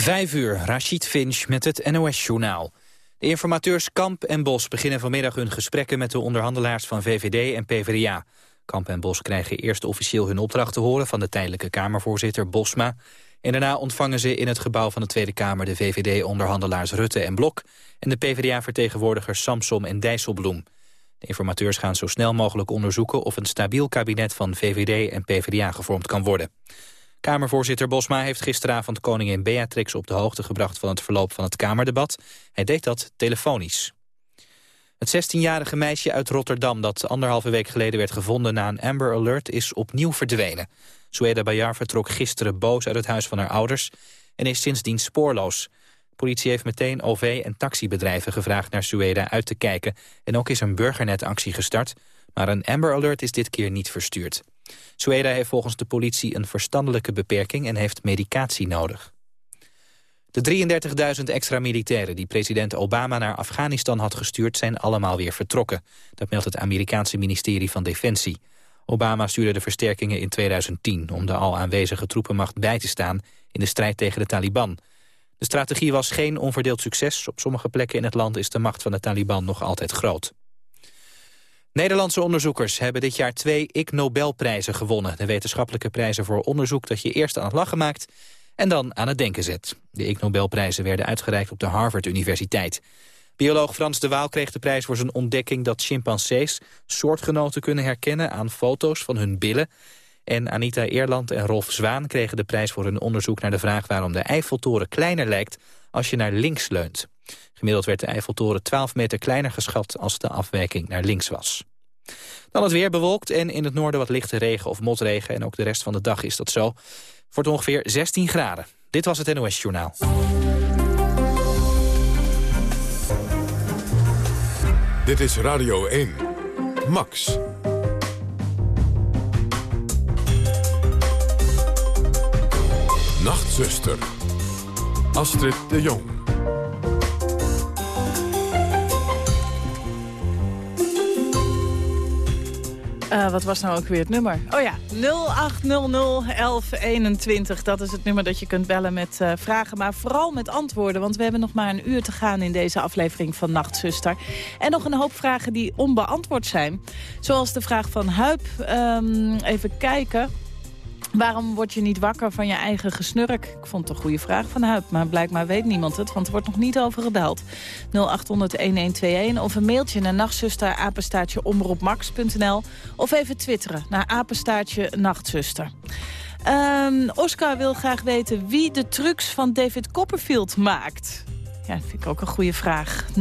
Vijf uur, Rashid Finch met het NOS-journaal. De informateurs Kamp en Bos beginnen vanmiddag hun gesprekken... met de onderhandelaars van VVD en PvdA. Kamp en Bos krijgen eerst officieel hun opdracht te horen... van de tijdelijke Kamervoorzitter Bosma. En daarna ontvangen ze in het gebouw van de Tweede Kamer... de VVD-onderhandelaars Rutte en Blok... en de PvdA-vertegenwoordigers Samsom en Dijsselbloem. De informateurs gaan zo snel mogelijk onderzoeken... of een stabiel kabinet van VVD en PvdA gevormd kan worden. Kamervoorzitter Bosma heeft gisteravond koningin Beatrix op de hoogte gebracht van het verloop van het Kamerdebat. Hij deed dat telefonisch. Het 16-jarige meisje uit Rotterdam dat anderhalve week geleden werd gevonden na een Amber Alert is opnieuw verdwenen. Sueda Bayar vertrok gisteren boos uit het huis van haar ouders en is sindsdien spoorloos. Politie heeft meteen OV- en taxibedrijven gevraagd naar Sueda uit te kijken en ook is een burgernetactie gestart, maar een Amber Alert is dit keer niet verstuurd. Sueda heeft volgens de politie een verstandelijke beperking en heeft medicatie nodig. De 33.000 extra militairen die president Obama naar Afghanistan had gestuurd... zijn allemaal weer vertrokken. Dat meldt het Amerikaanse ministerie van Defensie. Obama stuurde de versterkingen in 2010... om de al aanwezige troepenmacht bij te staan in de strijd tegen de Taliban. De strategie was geen onverdeeld succes. Op sommige plekken in het land is de macht van de Taliban nog altijd groot. Nederlandse onderzoekers hebben dit jaar twee Ik Nobelprijzen gewonnen. De wetenschappelijke prijzen voor onderzoek dat je eerst aan het lachen maakt... en dan aan het denken zet. De Ik Nobelprijzen werden uitgereikt op de Harvard Universiteit. Bioloog Frans de Waal kreeg de prijs voor zijn ontdekking... dat chimpansees soortgenoten kunnen herkennen aan foto's van hun billen. En Anita Eerland en Rolf Zwaan kregen de prijs voor hun onderzoek... naar de vraag waarom de Eiffeltoren kleiner lijkt als je naar links leunt. Gemiddeld werd de Eiffeltoren 12 meter kleiner geschat als de afwijking naar links was. Dan het weer bewolkt en in het noorden wat lichte regen of motregen. En ook de rest van de dag is dat zo. Het wordt ongeveer 16 graden. Dit was het NOS Journaal. Dit is Radio 1. Max. Nachtzuster. Astrid de Jong. Uh, wat was nou ook weer het nummer? Oh ja, 0800 Dat is het nummer dat je kunt bellen met uh, vragen, maar vooral met antwoorden. Want we hebben nog maar een uur te gaan in deze aflevering van Nachtzuster. En nog een hoop vragen die onbeantwoord zijn. Zoals de vraag van Huip. Um, even kijken. Waarom word je niet wakker van je eigen gesnurk? Ik vond het een goede vraag van Huip, maar blijkbaar weet niemand het... want er wordt nog niet over gebeld. 0800-1121 of een mailtje naar nachtzuster, omroepmax.nl... of even twitteren naar apenstaartje nachtzuster. Um, Oscar wil graag weten wie de trucs van David Copperfield maakt. Ja, dat vind ik ook een goede vraag. 0800-1121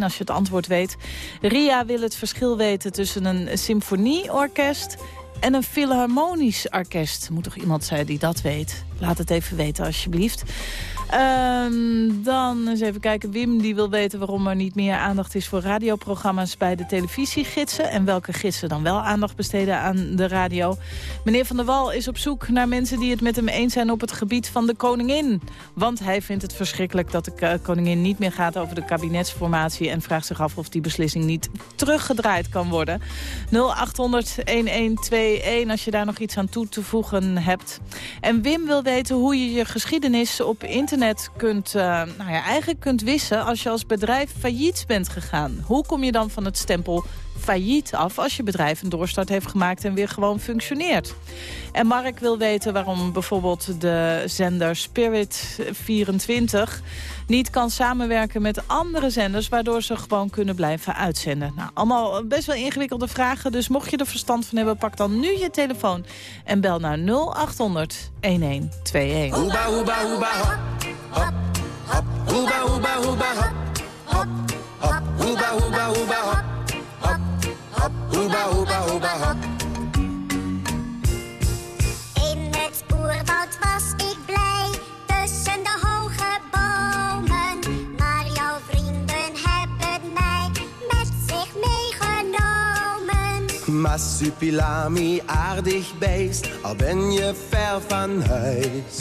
als je het antwoord weet. Ria wil het verschil weten tussen een symfonieorkest en een filharmonisch orkest. Moet toch iemand zijn die dat weet? Laat het even weten alsjeblieft. Um, dan eens even kijken. Wim die wil weten waarom er niet meer aandacht is voor radioprogramma's bij de televisiegidsen. En welke gidsen dan wel aandacht besteden aan de radio. Meneer Van der Wal is op zoek naar mensen die het met hem eens zijn op het gebied van de koningin. Want hij vindt het verschrikkelijk dat de koningin niet meer gaat over de kabinetsformatie. En vraagt zich af of die beslissing niet teruggedraaid kan worden. 0800-1121 als je daar nog iets aan toe te voegen hebt. En Wim wil weten hoe je je geschiedenis op internet kunt, uh, nou ja, eigenlijk kunt wissen als je als bedrijf failliet bent gegaan. Hoe kom je dan van het stempel failliet af als je bedrijf een doorstart heeft gemaakt en weer gewoon functioneert. En Mark wil weten waarom bijvoorbeeld de zender Spirit 24 niet kan samenwerken met andere zenders... waardoor ze gewoon kunnen blijven uitzenden. Nou, allemaal best wel ingewikkelde vragen, dus mocht je er verstand van hebben... pak dan nu je telefoon en bel naar 0800 1121. Hoeba, hoeba, hoeba, hop, hop, hop. Hoeba, hoeba, hoeba, hop, hop. Hoeba, hoeba, hoeba, hop. In het oerwoud was ik blij tussen de hoge bomen. Maar jouw vrienden hebben mij met zich meegenomen. Massupilami, aardig beest, al ben je ver van huis.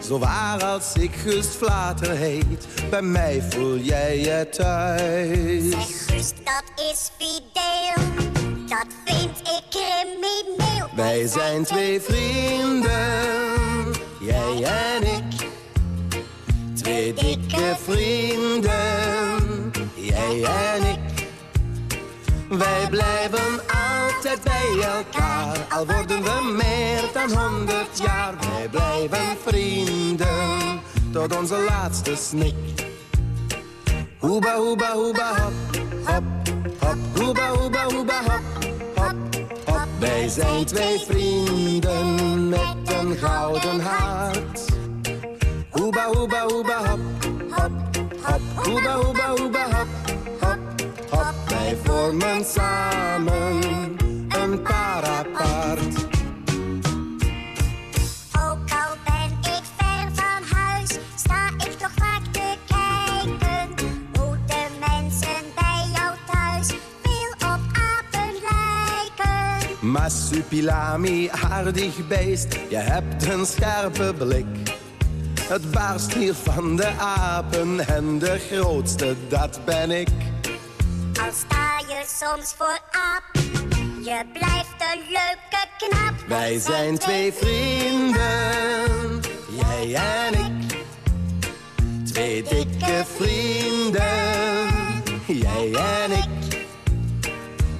Zo waar als ik Gust Vlater heet, bij mij voel jij je thuis. Zeg Gust, dat is fideel, dat vind ik crimineel. Wij zijn twee vrienden, jij en ik Twee dikke vrienden, jij en ik. Wij blijven altijd bij elkaar, al worden we meer dan honderd jaar. Wij blijven vrienden, tot onze laatste snik. Hoeba, hoeba, hoeba, hop, hop, hop. Hoeba, hoeba, hoeba, hop, hop, hop. Wij zijn twee vrienden met een gouden hart. Hoeba, hoeba, hoeba, hop, hop, hop. Hoeba, hoeba, hoeba, hop, hop, hop. Wij vormen samen Massupilami, aardig beest, je hebt een scherpe blik. Het baarst hier van de apen en de grootste, dat ben ik. Al sta je soms voor aap, je blijft een leuke knap. Wij zijn twee vrienden, jij en ik. Twee dikke vrienden, jij en ik.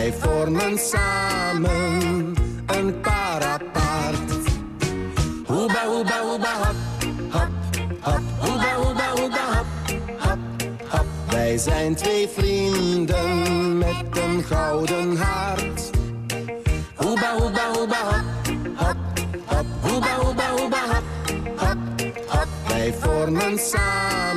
Wij vormen samen een parapart. Hoeba, hoeba, hoeba, hop, hop, hop. Hoeba, hoeba, hoeba. Wij zijn twee vrienden met een gouden hart. Hoeba, hoeba, hoeba, hop, hop, hop. Hoeba, hoeba, hoeba. Wij vormen samen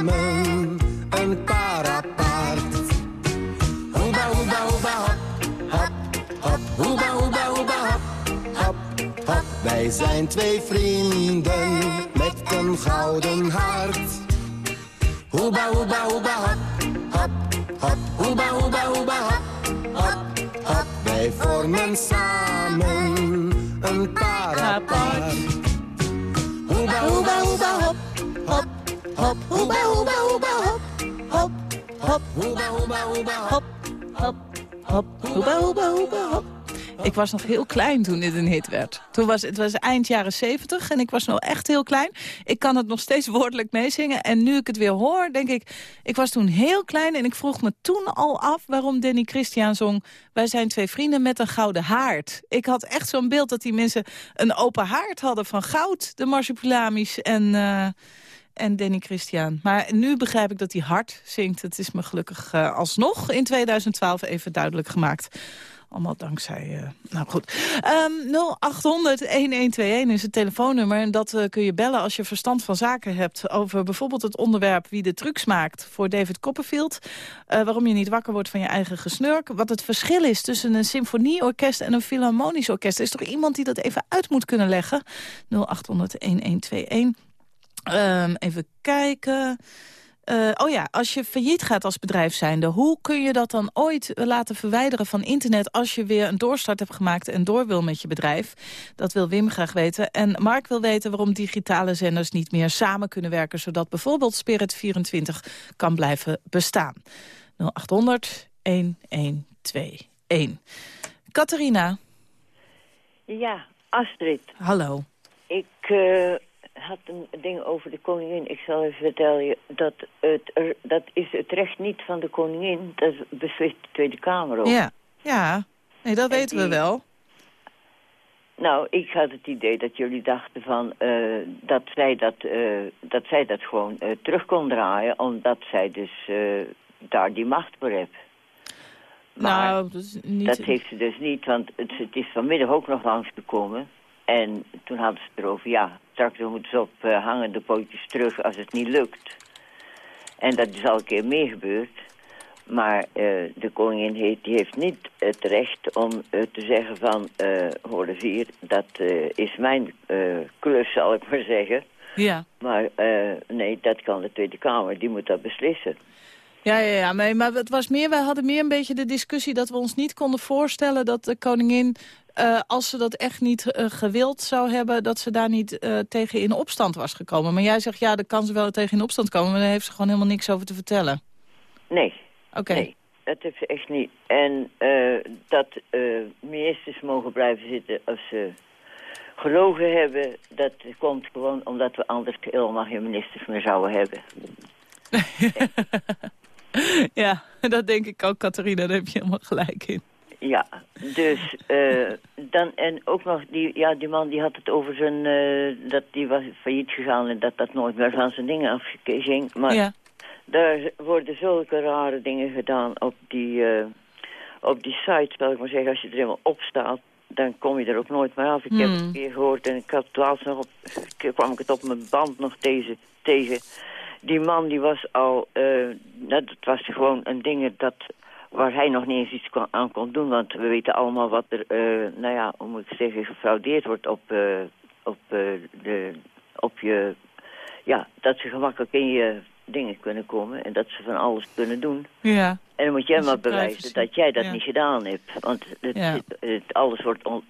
Wij zijn twee vrienden met een gouden hart. Hoeba, hoeba, hoeba, hop, hop, hop. Hoeba, hoeba, hoeba, hop, hop, hop. Wij vormen samen een parapart. Hoeba, hoeba, hoeba, hop, hop, hop. Hoeba, hoeba, hoeba, hop, hop, hop. Hoeba, hoeba, hoeba, hop, Hop, hop, hoeba, hoeba, hoeba, hop. Ik was nog heel klein toen dit een hit werd. Toen was, het was eind jaren 70 en ik was nog echt heel klein. Ik kan het nog steeds woordelijk meezingen. En nu ik het weer hoor, denk ik... Ik was toen heel klein en ik vroeg me toen al af... waarom Danny Christian zong... Wij zijn twee vrienden met een gouden haard. Ik had echt zo'n beeld dat die mensen een open haard hadden van goud. De Marsupilami's en... eh, en Danny Christian. Maar nu begrijp ik dat hij hard zingt. Het is me gelukkig eh, alsnog in 2012 even duidelijk gemaakt. Allemaal dankzij... eh, nou goed. Ehm 0800-1121 is het telefoonnummer. En dat eh, kun je bellen als je verstand van zaken hebt... over bijvoorbeeld het onderwerp wie de trucs maakt voor David Copperfield. Eh, waarom je niet wakker wordt van je eigen gesnurk. Wat het verschil is tussen een symfonieorkest en een filharmonisch orkest. Is toch iemand die dat even uit moet kunnen leggen? 0800-1121. Ehm, even kijken. Eh, oh ja, als je failliet gaat als bedrijf zijnde... hoe kun je dat dan ooit laten verwijderen van internet... als je weer een doorstart hebt gemaakt en door wil met je bedrijf? Dat wil Wim graag weten. En Mark wil weten waarom digitale zenders niet meer samen kunnen werken... zodat bijvoorbeeld Spirit 24 kan blijven bestaan. 0800 1121. Catharina, Ja, Astrid. hallo. Ik eh, had een ding over de koningin. Ik zal even vertellen je dat het, er, dat is het recht niet van de koningin. Dat beslist de Tweede Kamer over. Ja, ja. Nee, dat En weten we wel. Nou, ik had het idee dat jullie dachten van eh, dat, zij dat, eh, dat zij dat gewoon eh, terug kon draaien, omdat zij dus daar die macht voor heeft. Maar nou, dat is niet... dat heeft ze dus niet, want het, het is vanmiddag ook nog langsgekomen. En toen hadden ze het erover, ja, straks moeten ze op eh, hangende pootjes terug als het niet lukt. En dat is al een keer meer gebeurd. Maar eh, de koningin heeft, die heeft niet het recht om eh, te zeggen van... hoor eens hier, dat is mijn klus, zal ik maar zeggen. Ja. Maar nee, dat kan de Tweede Kamer, die moet dat beslissen. Ja, ja, ja. Maar, maar het was meer, wij hadden meer een beetje de discussie dat we ons niet konden voorstellen dat de koningin, eh, als ze dat echt niet eh, gewild zou hebben, dat ze daar niet eh, tegen in opstand was gekomen. Maar jij zegt, ja, daar kan ze wel tegen in opstand komen, maar daar heeft ze gewoon helemaal niks over te vertellen. Nee, Oké. nee, dat heeft ze echt niet. En dat ministers mogen blijven zitten als ze gelogen hebben, dat komt gewoon omdat we anders helemaal geen ministers meer zouden hebben. ja, dat denk ik ook, Catharina, daar heb je helemaal gelijk in. Ja, dus eh, dan en ook nog die, ja, die man die had het over zijn eh, dat die was failliet gegaan en dat dat nooit meer van zijn dingen afging. Maar Ja. daar worden zulke rare dingen gedaan op die, eh, op die site, zal ik maar zeggen. Als je er helemaal op staat, dan kom je er ook nooit meer af. Ik heb het Hmm. een keer gehoord en ik had het laatst nog op, kwam ik het op mijn band nog deze, tegen. Die man die was al, nou, dat was gewoon een ding dat, waar hij nog niet eens iets kon- aan kon doen. Want we weten allemaal wat er, eh, nou ja, hoe moet ik zeggen, gefraudeerd wordt op, eh, op, eh, de, op je, ja, dat ze gemakkelijk in je dingen kunnen komen en dat ze van alles kunnen doen. Ja. En dan moet jij maar bewijzen privacy. dat jij dat Ja. niet gedaan hebt. Want het, Ja. het- het- alles wordt on-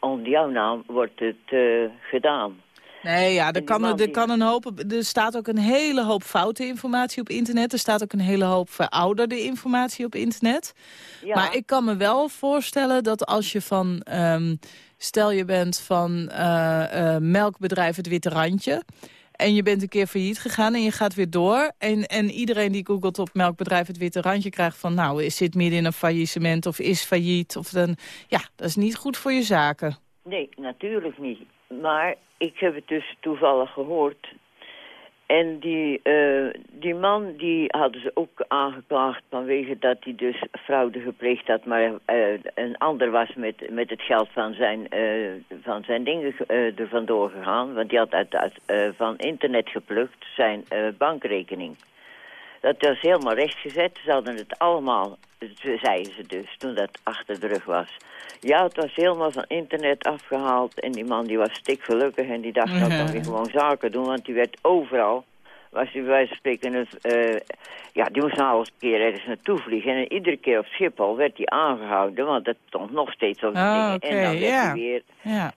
onder jouw naam wordt het gedaan. Nee, ja, er kan, er kan een hoop, er staat ook een hele hoop foute informatie op internet. Er staat ook een hele hoop verouderde informatie op internet. Ja, Maar ik kan me wel voorstellen dat als je van... ehm, stel je bent van eh, eh, melkbedrijf Het Witte Randje... en je bent een keer failliet gegaan en je gaat weer door... en, en iedereen die googelt op melkbedrijf Het Witte Randje krijgt van... nou, is zit midden in een faillissement of is failliet... of dan, ja, dat is niet goed voor je zaken. Nee, natuurlijk niet. Maar ik heb het dus toevallig gehoord. En die, eh, die man, die hadden ze ook aangeklaagd vanwege dat hij dus fraude gepleegd had. Maar eh, een ander was met, met het geld van zijn, eh, van zijn dingen er vandoor gegaan. Want die had uit, uit, van internet geplukt zijn bankrekening. Dat was helemaal rechtgezet. Ze hadden het allemaal, zeiden ze dus, toen dat achter de rug was. Ja, het was helemaal van internet afgehaald. En die man die was stikgelukkig en die dacht, Ja. kan weer gewoon zaken doen. Want die werd overal, was hij bij wijze van spreken, eh, ja, die moest nou eens een keer ergens naartoe vliegen. En iedere keer op Schiphol werd hij aangehouden, want dat stond nog steeds op de Oh, dingen. en dan werd hij weer Ja.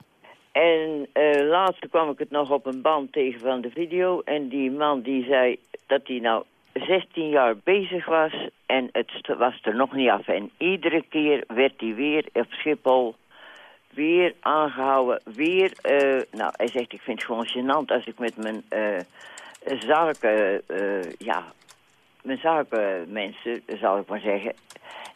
en eh laatst kwam ik het nog op een band tegen van de video. En die man die zei dat hij nou 16 jaar bezig was. En het was er nog niet af. En iedere keer werd hij weer op Schiphol weer aangehouden. Weer, eh, nou hij zegt ik vind het gewoon gênant als ik met mijn eh, zaken, eh, ja, mijn zakenmensen, zal ik maar zeggen.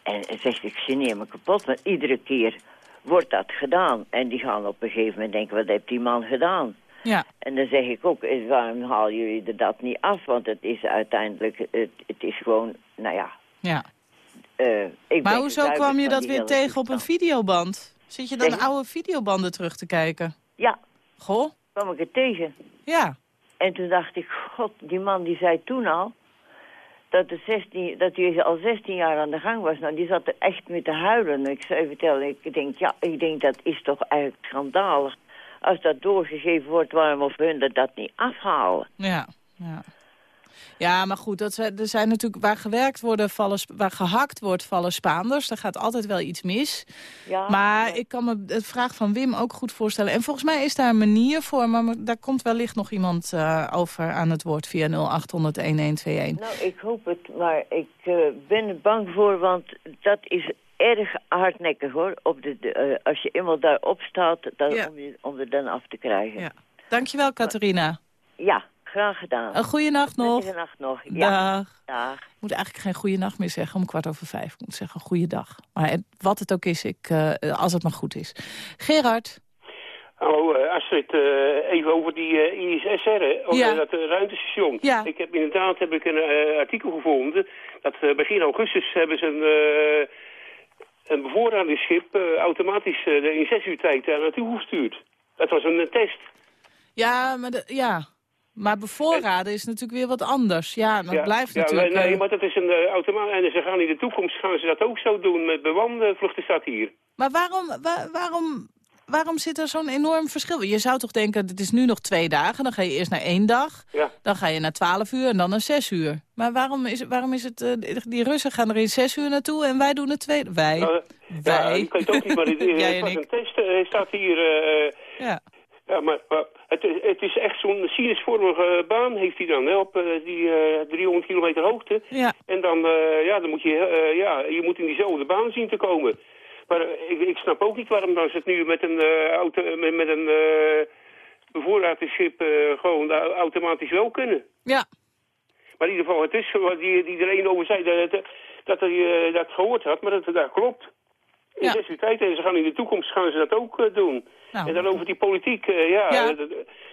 En hij zegt, ik geneer me kapot, want iedere keer wordt dat gedaan. En die gaan op een gegeven moment denken, wat heeft die man gedaan? Ja. En dan zeg ik ook, eh, waarom halen jullie er dat niet af? Want het is uiteindelijk, het, het is gewoon, nou ja... ja. eh, ik Maar hoezo kwam je dat weer tegen op een videoband? Zit je dan Zeg oude videobanden terug te kijken? Ja, Goh, kwam ik het tegen. ja. En toen dacht ik, god, die man die zei toen al... dat, de 16, dat hij al 16 jaar aan de gang was. Nou, die zat er echt mee te huilen. Ik zou je vertellen, ik denk, ja, ik denk dat is toch eigenlijk schandalig. Als dat doorgegeven wordt, waarom of hun dat, dat niet afhalen? Ja, ja. Ja, maar goed, dat zijn, er zijn natuurlijk waar gewerkt worden, vallen, waar gehakt wordt, vallen Spaanders. Daar gaat altijd wel iets mis. Ja, Maar ik kan me de vraag van Wim ook goed voorstellen. En volgens mij is daar een manier voor, maar daar komt wellicht nog iemand eh, over aan het woord via 0800 1121. Nou, ik hoop het, maar ik eh, ben er bang voor, want dat is erg hardnekkig hoor. Op de, de, eh, als je eenmaal daarop staat, dan, Ja. om, je, om er dan af te krijgen. Ja. Dankjewel, Catharina. Ja, graag gedaan. Een goede nacht nog. Prettige nacht nog. Ja, Dag. dag. Ik moet eigenlijk geen goede nacht meer zeggen om kwart over vijf. Ik moet zeggen goede dag. Maar wat het ook is, ik, eh, als het maar goed is. Gerard. Hallo eh, Astrid, eh, even over die eh, ISS, hè, over Ja. dat ruimtestation. Ja. Ik heb inderdaad heb ik een eh, artikel gevonden dat eh, begin augustus hebben ze een, eh een bevoorradingsschip eh, automatisch eh, de in zes uur tijd daar naartoe gestuurd. Dat was een eh, test. Ja, maar, de- ja. maar bevoorraden is natuurlijk weer wat anders. Ja, dat ja, blijft ja, natuurlijk... Nee, nee, eh, maar dat is een uh, automaat. En ze gaan in de toekomst gaan ze dat ook zo doen met bewande vluchten staat hier. Maar waarom, wa- waarom waarom zit er zo'n enorm verschil? Je zou toch denken, het is nu nog twee dagen, dan ga je eerst naar één dag. Ja. Dan ga je naar twaalf uur en dan naar zes uur. Maar waarom is, waarom is het, eh, die Russen gaan er in zes uur naartoe en wij doen het twee... Wij, Nou, wij. Ja, ik weet ook niet, maar het, Jij het en ik. een test. eh, staat hier... eh, Ja. ja, maar, maar het, is- het is echt zo'n sinusvormige baan heeft hij dan, hè, op eh, die eh, 300 kilometer hoogte. Ja. En dan, eh, ja, dan moet je, eh, ja, je moet in diezelfde baan zien te komen. Maar eh, ik, ik snap ook niet waarom dan ze het nu met een eh, auto, met, met een bevoorradingsschip eh, gewoon au- automatisch wel kunnen. Ja. Maar in ieder geval, het is zoals die, die er een over zei dat, het, dat hij dat gehoord had, maar dat, dat klopt. In Ja. uur tijd en ze gaan in de toekomst gaan ze dat ook doen. Nou. En dan over die politiek, ja,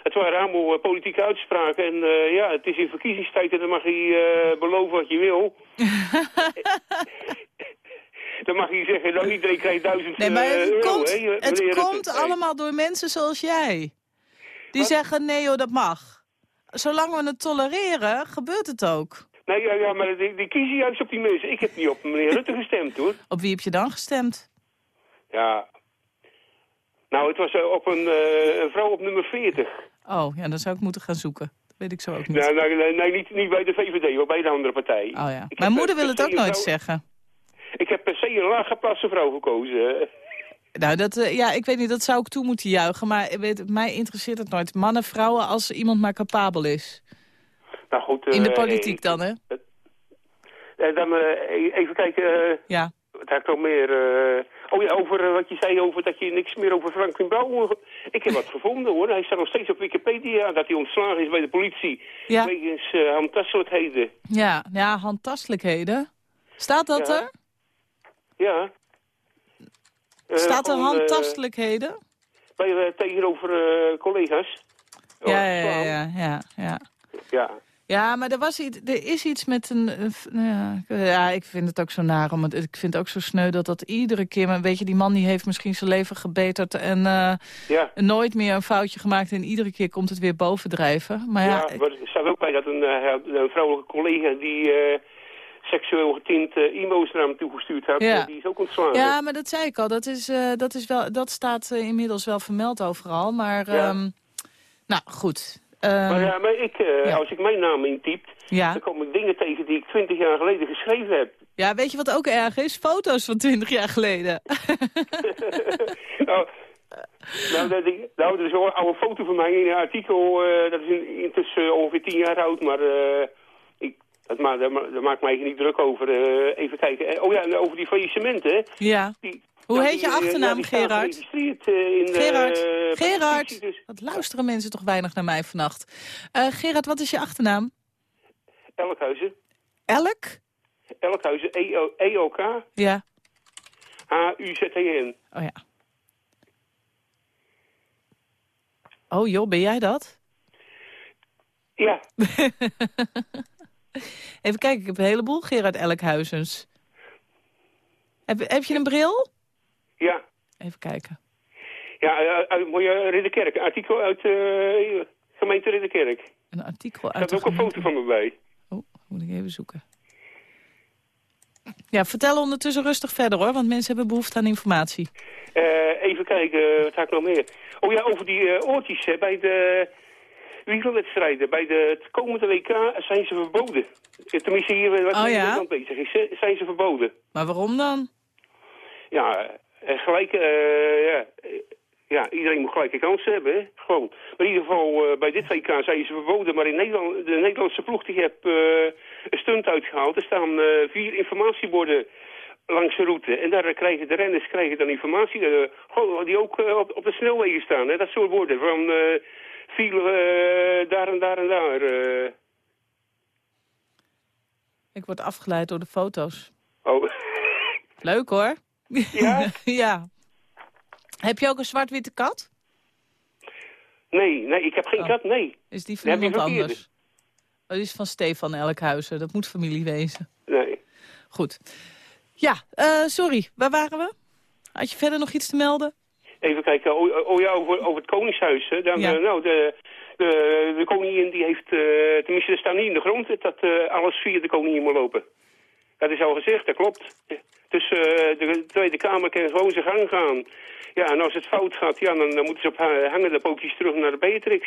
het waren allemaal politieke uitspraken. En ja, het is in verkiezingstijd en dan mag je beloven wat je wil. dan mag je zeggen, nou iedereen krijgt duizend Nee, maar eh, het euro, komt, het Rutte. komt Nee. allemaal door mensen zoals jij. Die Wat? zeggen, nee joh, dat mag. Zolang we het tolereren, gebeurt het ook. Nee, ja, ja, maar die, die kiezen juist op die mensen. Ik heb niet op meneer Rutte gestemd, hoor. Op wie heb je dan gestemd? Ja. Nou, het was eh, op een, eh, een vrouw op nummer 40. Oh, ja, dan zou ik moeten gaan zoeken. Dat weet ik zo ook niet. Nou, nee, nee, nee, niet, niet bij de VVD, maar bij de andere partij. Oh ja. Ik Mijn moeder eh, wil het ook nooit vrouw- zeggen. Ik heb per se een laaggeplaatste vrouw gekozen. Nou, dat, eh, ja, ik weet niet, dat zou ik toe moeten juichen. Maar weet, mij interesseert het nooit. Mannen, vrouwen, als iemand maar capabel is. Nou goed. In de eh, politiek dan, hè? eh, dan eh, even kijken, Ja. ik nog meer? oh ja, over wat je zei over dat je niks meer over Franklin Bouw... Ik heb wat gevonden hoor. Hij staat nog steeds op Wikipedia dat hij ontslagen is bij de politie. Ja. Wegens eh handtastelijkheden. Ja, ja, handtastelijkheden. Staat dat Ja. er? Ja. Eh, Staat er eh, handtastelijkheden? bij, eh, tegenover collega's. Ja, ja, Oh, ja, ja, ja, ja. ja. Maar er, was iets, er is iets met een... nou ja, ik- vind het ook zo naar. Om het, ik vind het ook zo sneu dat dat iedere keer... Maar weet je, die man die heeft misschien zijn leven gebeterd... en nooit meer een foutje gemaakt... en iedere keer komt het weer bovendrijven. Maar ja, er staat ook bij dat een, een vrouwelijke collega die seksueel getint eh, e-mails naar hem toegestuurd had, Ja. eh, die is ook ontslagen. ja, maar dat zei ik al. Dat, is, eh, dat, is wel, dat staat inmiddels wel vermeld overal. Maar, Ja. ehm, nou, goed. Ehm, Maar, ja, maar ik, ja. als ik mijn naam intypt, ja. dan kom ik dingen tegen die ik twintig jaar geleden geschreven heb. ja, weet je wat ook erg is? Foto's van twintig jaar geleden. nou, nou, dat, ik- nou, er is wel een oude foto van mij in een artikel, dat is in, intussen ongeveer tien jaar oud, maar dat ma daar, ma- daar maak ik mij niet druk over. Eh, even kijken. Eh, oh ja, over die faillissementen, hè. ja. Die, Hoe heet die, je eh, achternaam, Gerard? geregistreerd, in de, Gerard, de Gerard. politie, dus. Wat luisteren mensen toch weinig naar mij vannacht. Gerard, wat is je achternaam? Elkhuizen. Elk? Elkhuizen, E-O- E-O-K, Ja. H-U-Z-E-N. Oh ja. Oh joh, ben jij dat? Ja, Even kijken, ik heb een heleboel Gerard Elkhuizens. Heb, heb je een bril? ja. Even kijken. Ja, uit, uit mooie Ridderkerk. Een artikel uit eh gemeente Ridderkerk. Een artikel Er uit staat de ook een foto van me bij. Oh, moet ik even zoeken. Ja, vertel ondertussen rustig verder hoor, want mensen hebben behoefte aan informatie. Eh, even kijken, wat had ik nog meer? Oh ja, over die eh, oortjes bij de wielerwedstrijden. Bij de, het komende WK zijn ze verboden. Tenminste hier eh, wat Oh in ja? Nederland bezig is, zijn ze verboden. Maar waarom dan? Ja, eh, gelijk, eh, ja, ja, iedereen moet gelijke kansen hebben, hè? gewoon. Maar in ieder geval, bij dit WK zijn ze verboden, maar in Nederland, de Nederlandse ploeg die eh, een stunt uitgehaald. Er staan vier informatieborden langs de route. En daar krijgen de renners krijgen dan informatie, die ook op, op de snelwegen staan. Hè? Dat soort woorden van file eh, daar en daar en daar. eh. Ik word afgeleid door de foto's. Oh, Leuk hoor. Ja? ja. Heb je ook een zwart-witte kat? nee, nee, ik heb geen Oh. kat, nee. Is die van iemand anders? Oh, die is van Stefan Elkhuizen. Dat moet familie wezen. Nee. Goed. Ja, eh, sorry. Waar waren we? Had je verder nog iets te melden? Even kijken, oh, oh ja, over, over het Koningshuis. Hè. Dan, Ja. eh, nou, de, de, de koningin die heeft, eh, tenminste, er staat niet in de grond dat eh, alles via de koningin moet lopen. Dat is al gezegd, dat klopt. Dus de Tweede Kamer kan gewoon zijn gang gaan. Ja, en als het fout gaat, ja, dan, dan moeten ze op ha- hangende pootjes terug naar de Beatrix.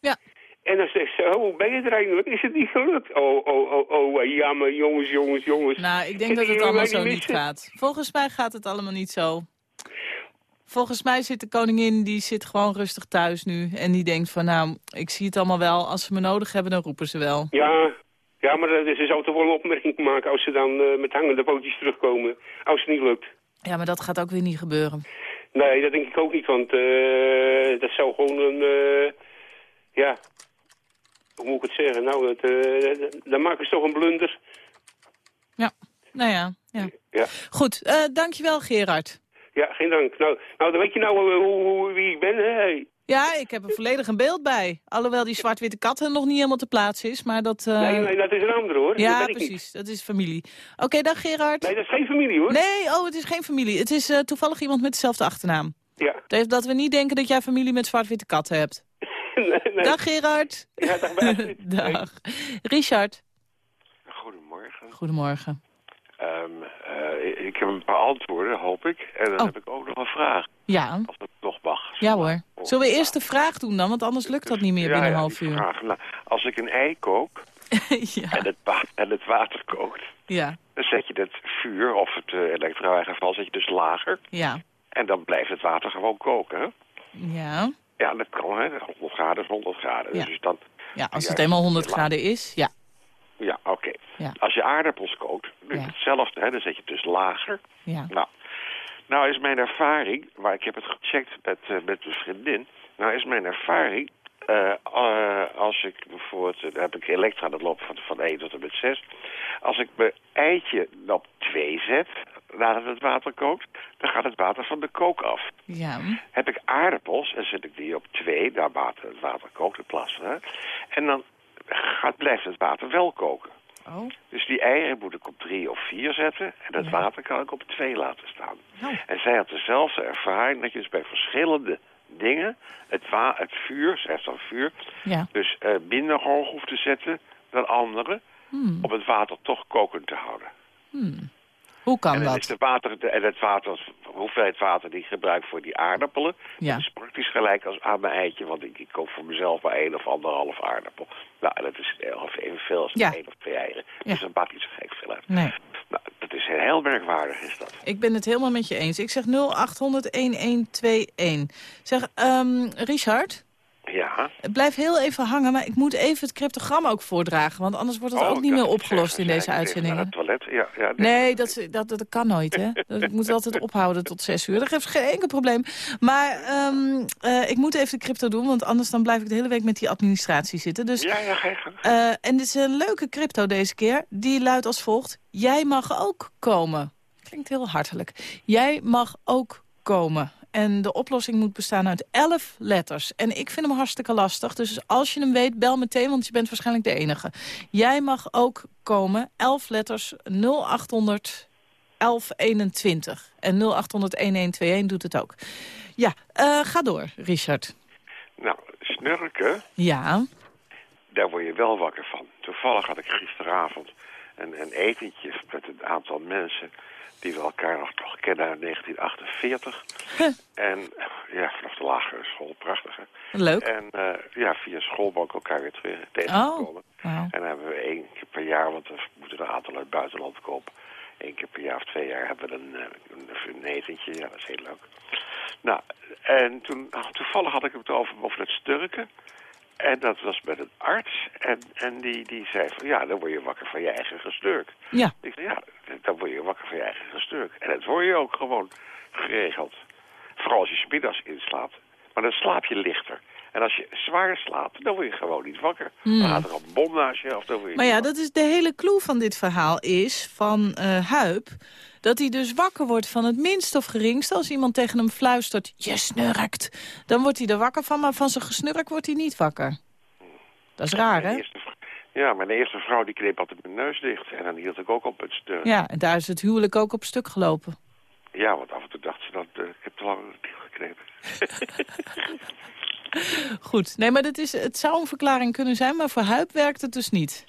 Ja. En dan zegt ze, oh, ben je er eindelijk? Is het niet gelukt? Oh, oh, oh, oh, jammer, jongens, jongens, jongens. Nou, ik denk dat het allemaal zo niet gaat. Volgens mij gaat het allemaal niet zo. Volgens mij zit de koningin, die zit gewoon rustig thuis nu. En die denkt van, nou, ik zie het allemaal wel. Als ze me nodig hebben, dan roepen ze wel. Ja, ja, maar ze zou toch wel een opmerking maken als ze dan eh, met hangende pootjes terugkomen. Als het niet lukt. Ja, maar dat gaat ook weer niet gebeuren. Nee, dat denk ik ook niet, want eh, dat zou gewoon een... eh, ja, hoe moet ik het zeggen? Nou, dat, dan maken ze toch een blunder. Ja, nou ja. ja. Ja, Goed, dankjewel Gerard. Ja geen dank. Nou, nou dan weet je nou eh, hoe, hoe- wie ik ben, hè? Ja, ik heb er volledig een beeld bij. Alhoewel die zwart-witte kat er nog niet helemaal te plaatsen is. Maar dat... eh, Nee, nee, dat is een ander, hoor. ja, niet. precies. Dat is familie. Oké, dag Gerard. Nee, dat is geen familie, hoor. Nee, oh, het is geen familie. Het is eh, toevallig iemand met dezelfde achternaam. Ja. Dat dat we niet denken dat jij familie met zwart-witte katten hebt. nee, nee. Dag Gerard. Ja, dag, bij. Dag. Richard. Goedemorgen. Goedemorgen. Ehm, eh, ik heb een paar antwoorden, hoop ik. En dan Oh. heb ik ook nog een vraag, Ja, als het nog mag. ja hoor. Zullen we eerst de vraag doen dan? Want anders lukt dat niet meer Ja, binnen een half uur. vraag. Nou, als ik een ei kook ja. en het, en het water kookt, ja, dan zet je het vuur of het uh, elektrogeval zet je dus lager. ja, En dan blijft het water gewoon koken. hè? ja. Ja, dat kan, hè. 100 graden is 100 graden. Ja. Dus dan, Ja, als het eenmaal 100 la- graden is, ja. Ja, oké. Ja. Als je aardappels kookt, Ja. hetzelfde, hè. Dan zet je het dus lager. ja. Nou, nou is mijn ervaring, maar ik heb het gecheckt met, eh, met mijn vriendin. Nou is mijn ervaring, eh, eh, als ik bijvoorbeeld, dan heb ik elektra dat loopt van, van 1 tot en met 6. Als ik mijn eitje op 2 zet, nadat het water kookt, dan gaat het water van de kook af. Ja, Heb ik aardappels en zet ik die op 2, naarmate het water kookt, het plas. Hè, en dan gaat, blijft het water wel koken. oh, Dus die eieren moet ik op drie of vier zetten. En het Ja. water kan ik op twee laten staan. Nou. En zij had dezelfde ervaring dat je dus bij verschillende dingen... het, wa het vuur, ze heeft dan vuur... ja. dus eh, minder hoog hoeft te zetten dan andere... Hmm. om het water toch kokend te houden. Hoe kan en dan is dat? de water, de, en het water, de hoeveelheid water die ik gebruik voor die aardappelen... Ja. dat is praktisch gelijk als aan mijn eitje... want ik, ik koop voor mezelf maar één of anderhalf aardappel. Nou, en dat is ongeveer evenveel als Ja. één of twee eieren. Ja. Dus dat maakt niet zo gek veel uit. Nee. Nou, dat is heel merkwaardig, is dat. Ik ben het helemaal met je eens. Ik zeg 0800-1121. Zeg, ehm, Richard, Ja. blijf heel even hangen, maar ik moet even het cryptogram ook voordragen. Want anders wordt het Oh, ook niet meer opgelost in deze uitzendingen. Het toilet, ja. ja nee. Nee, dat, dat, dat kan nooit, hè. Ik moet altijd ophouden tot zes uur. Dat geeft geen enkel probleem. Maar ehm, eh, ik moet even de crypto doen, want anders dan blijf ik de hele week met die administratie zitten. Dus, Ja, ja, ga je gang. eh, en dit is een leuke crypto deze keer. Die luidt als volgt. Jij mag ook komen. Klinkt heel hartelijk. Jij mag ook komen. En de oplossing moet bestaan uit 11 letters. En ik vind hem hartstikke lastig. Dus als je hem weet, bel meteen, want je bent waarschijnlijk de enige. Jij mag ook komen. 11 letters 0800 1121. En 0800 1121 doet het ook. Ja, eh, ga door, Richard. Nou, snurken, Ja, daar word je wel wakker van. Toevallig had ik gisteravond een, een etentje met een aantal mensen... die we elkaar nog toch kennen uit 1948. En ja, vanaf de lagere school, prachtig hè. leuk. En eh, ja, via school ben ik elkaar weer terug tegengekomen. Wauw. En dan hebben we één keer per jaar, want we moeten een aantal uit het buitenland komen. Eén keer per jaar of twee jaar hebben we een, eh, een, een etentje. Ja, dat is heel leuk. Nou, en toen, nou, toevallig had ik het over, over het sturken. En dat was met een arts. En, en die, die zei van, ja, dan word je wakker van je eigen gesturk. Ja, Ik zei, ja, dan word je wakker van je eigen gesturk. En dat word je ook gewoon geregeld. Vooral als je 's middags inslaapt. Maar dan slaap je lichter. En als je zwaar slaapt, dan word je gewoon niet wakker. Dan gaat er een bom naast je of dan word je maar ja, wakker. dat is de hele clue van dit verhaal is van eh Huip... dat hij dus wakker wordt van het minst of geringste. Als iemand tegen hem fluistert, je snurkt. Dan wordt hij er wakker van, maar van zijn gesnurk wordt hij niet wakker. Dat is raar, hè? Ja, mijn eerste vrouw die kneep altijd mijn neus dicht. En dan hield ik ook op het stuk. Ja, en daar is het huwelijk ook op stuk gelopen. Ja, want af en toe dacht ze dat eh, ik heb te lang geknepen. Goed, nee, maar dat is, het zou een verklaring kunnen zijn... maar voor Huip werkt het dus niet.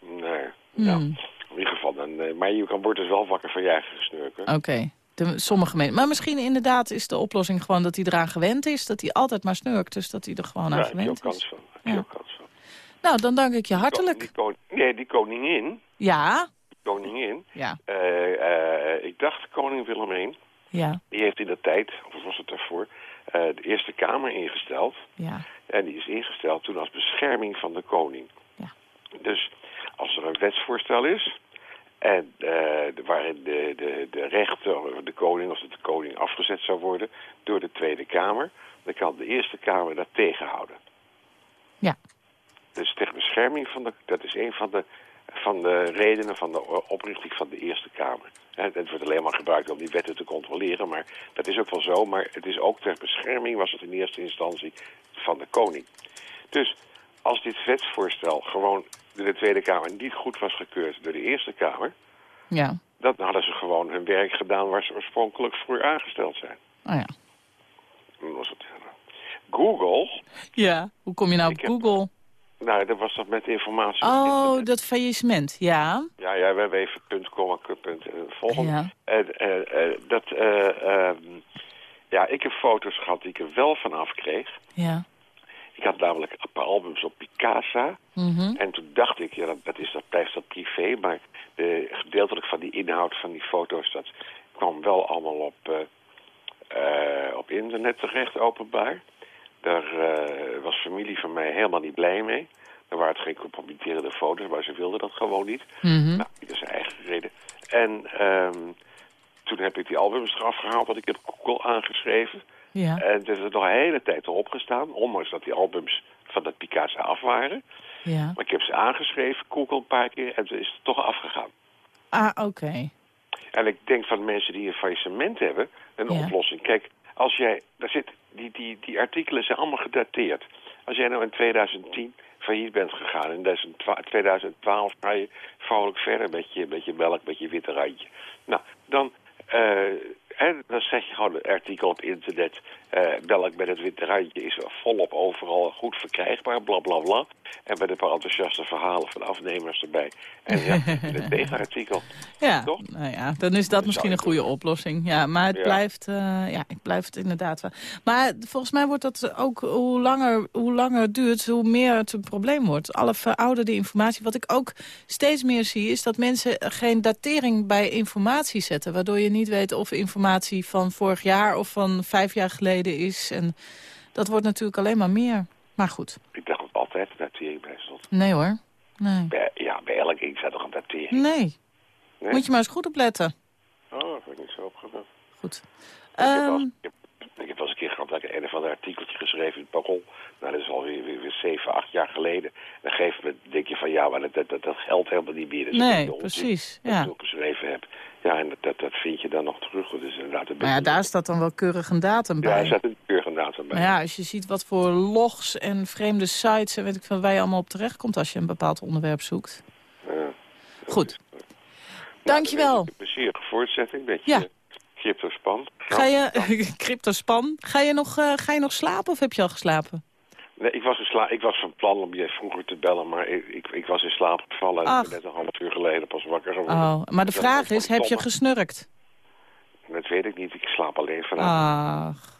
Nee. Hmm. Nou, in ieder geval, dan, eh, maar je kan, wordt dus wel wakker van je eigen gesnurken. Oké. Sommige mensen. Maar misschien inderdaad is de oplossing gewoon dat hij eraan gewend is. Dat hij altijd maar snurkt. Dus dat hij er gewoon aan gewend kans is. van. Heb je Ja. ook kans van. Nou, dan dank ik je Die hartelijk. kon- nee, die koningin, Ja. koningin, Ja. eh, eh, ik dacht koning Willem I, Ja. die heeft in de tijd, of was het daarvoor, de Eerste Kamer ingesteld. Ja. En die is ingesteld toen als bescherming van de koning. Ja. Dus als er een wetsvoorstel is... en eh, waarin de, de, de rechten van de koning of de koning afgezet zou worden... door de Tweede Kamer... dan kan de Eerste Kamer dat tegenhouden. Ja. Dus ter bescherming van de... dat is een van de, van de redenen van de oprichting van de Eerste Kamer. Het wordt alleen maar gebruikt om die wetten te controleren... maar dat is ook wel zo. Maar het is ook ter bescherming, was het in eerste instantie, van de koning. Dus als dit wetsvoorstel gewoon door de Tweede Kamer niet goed was gekeurd door de Eerste Kamer... Ja. dan hadden ze gewoon hun werk gedaan waar ze oorspronkelijk voor aangesteld zijn. Oh ja. Dan was het, Google, Ja. Hoe kom je nou op heb- Google? Nou, dat was dat met informatie. Oh, dat faillissement. Ja. Ja, ja, we hebben even punt, komma, punt, eh, volgende. Ja. En, eh, eh, dat, eh, ehm, ja, ik heb foto's gehad die ik er wel van afkreeg. Ja. Ik had namelijk een paar albums op Picasa. Mhm. En toen dacht ik, ja, dat, is, dat blijft dat privé. Maar de, gedeeltelijk van die inhoud van die foto's... dat kwam wel allemaal op, op internet terecht, openbaar. Daar eh, was familie van mij helemaal niet blij mee. Er waren het geen compromitterende foto's, maar ze wilden dat gewoon niet. Mhm. Nou, ieder zijn eigen reden. En ehm, toen heb ik die albums eraf gehaald, wat ik heb Google aangeschreven. Ja. En het is er nog een hele tijd erop gestaan, ondanks dat die albums van dat Picasa af waren. Ja. Maar ik heb ze aangeschreven, Google een paar keer, en ze is er toch afgegaan. Ah, oké. En ik denk van mensen die een faillissement hebben, een Ja. oplossing. Kijk, als jij, daar zit, die, die, die artikelen zijn allemaal gedateerd. Als jij nou in 2010 failliet bent gegaan, in 2012 ga je vrolijk verder met je, met je melk, met je witte randje. Nou, dan, en dan zeg je gewoon een artikel op internet, melk met het witte randje is volop overal goed verkrijgbaar, bla bla bla. En met een paar enthousiaste verhalen van afnemers erbij. En ja, een tegenartikel. Ja, Toch? nou ja, dan is dat misschien een goede oplossing. Ja, maar het Ja. blijft, eh, ja, ik blijf het inderdaad wel. Maar volgens mij wordt dat ook, hoe langer, hoe langer het duurt, hoe meer het een probleem wordt. Alle verouderde informatie. Wat ik ook steeds meer zie, is dat mensen geen datering bij informatie zetten. Waardoor je niet weet of informatie van vorig jaar of van vijf jaar geleden is. En dat wordt natuurlijk alleen maar meer. Maar goed, Ik dacht altijd een datering bij stond. nee hoor. Nee. Bij, ja, bij elk ink staat toch een datering? Nee. Nee? Moet je maar eens goed opletten. Oh, dat heb ik niet zo opgevat. Goed. Ik heb, wel Ehm, ik, ik heb wel eens een keer gehad dat ik een of ander artikeltje geschreven in het Parool. Nou, dat is alweer weer, weer 7, 8 jaar geleden. En een gegeven moment denk je van ja, maar dat, dat, dat, geldt helemaal niet meer. Nee, precies, ja. ik opgeschreven heb. Ja, en dat, dat, dat vind je dan nog terug. Is inderdaad een Maar ja, beetje- daar staat dan wel keurig een datum Ja, bij. er staat een keurige datum bij. Maar ja, als je ziet wat voor logs en vreemde sites en weet ik veel waar je allemaal op terechtkomt als je een bepaald onderwerp zoekt. Ja. Goed. Nou, Dankjewel. Een plezierige voortzetting met je Ja. cryptospan. Ga je, cryptospan, ga je, nog, eh, ga je nog slapen of heb je al geslapen? Nee, ik was, in sla ik was van plan om je vroeger te bellen, maar ik, ik, ik was in slaap gevallen en ik ben net een half uur geleden pas wakker geworden. Oh, maar de vraag is, heb je gesnurkt? Dat weet ik niet. Ik slaap alleen vanavond. Ach,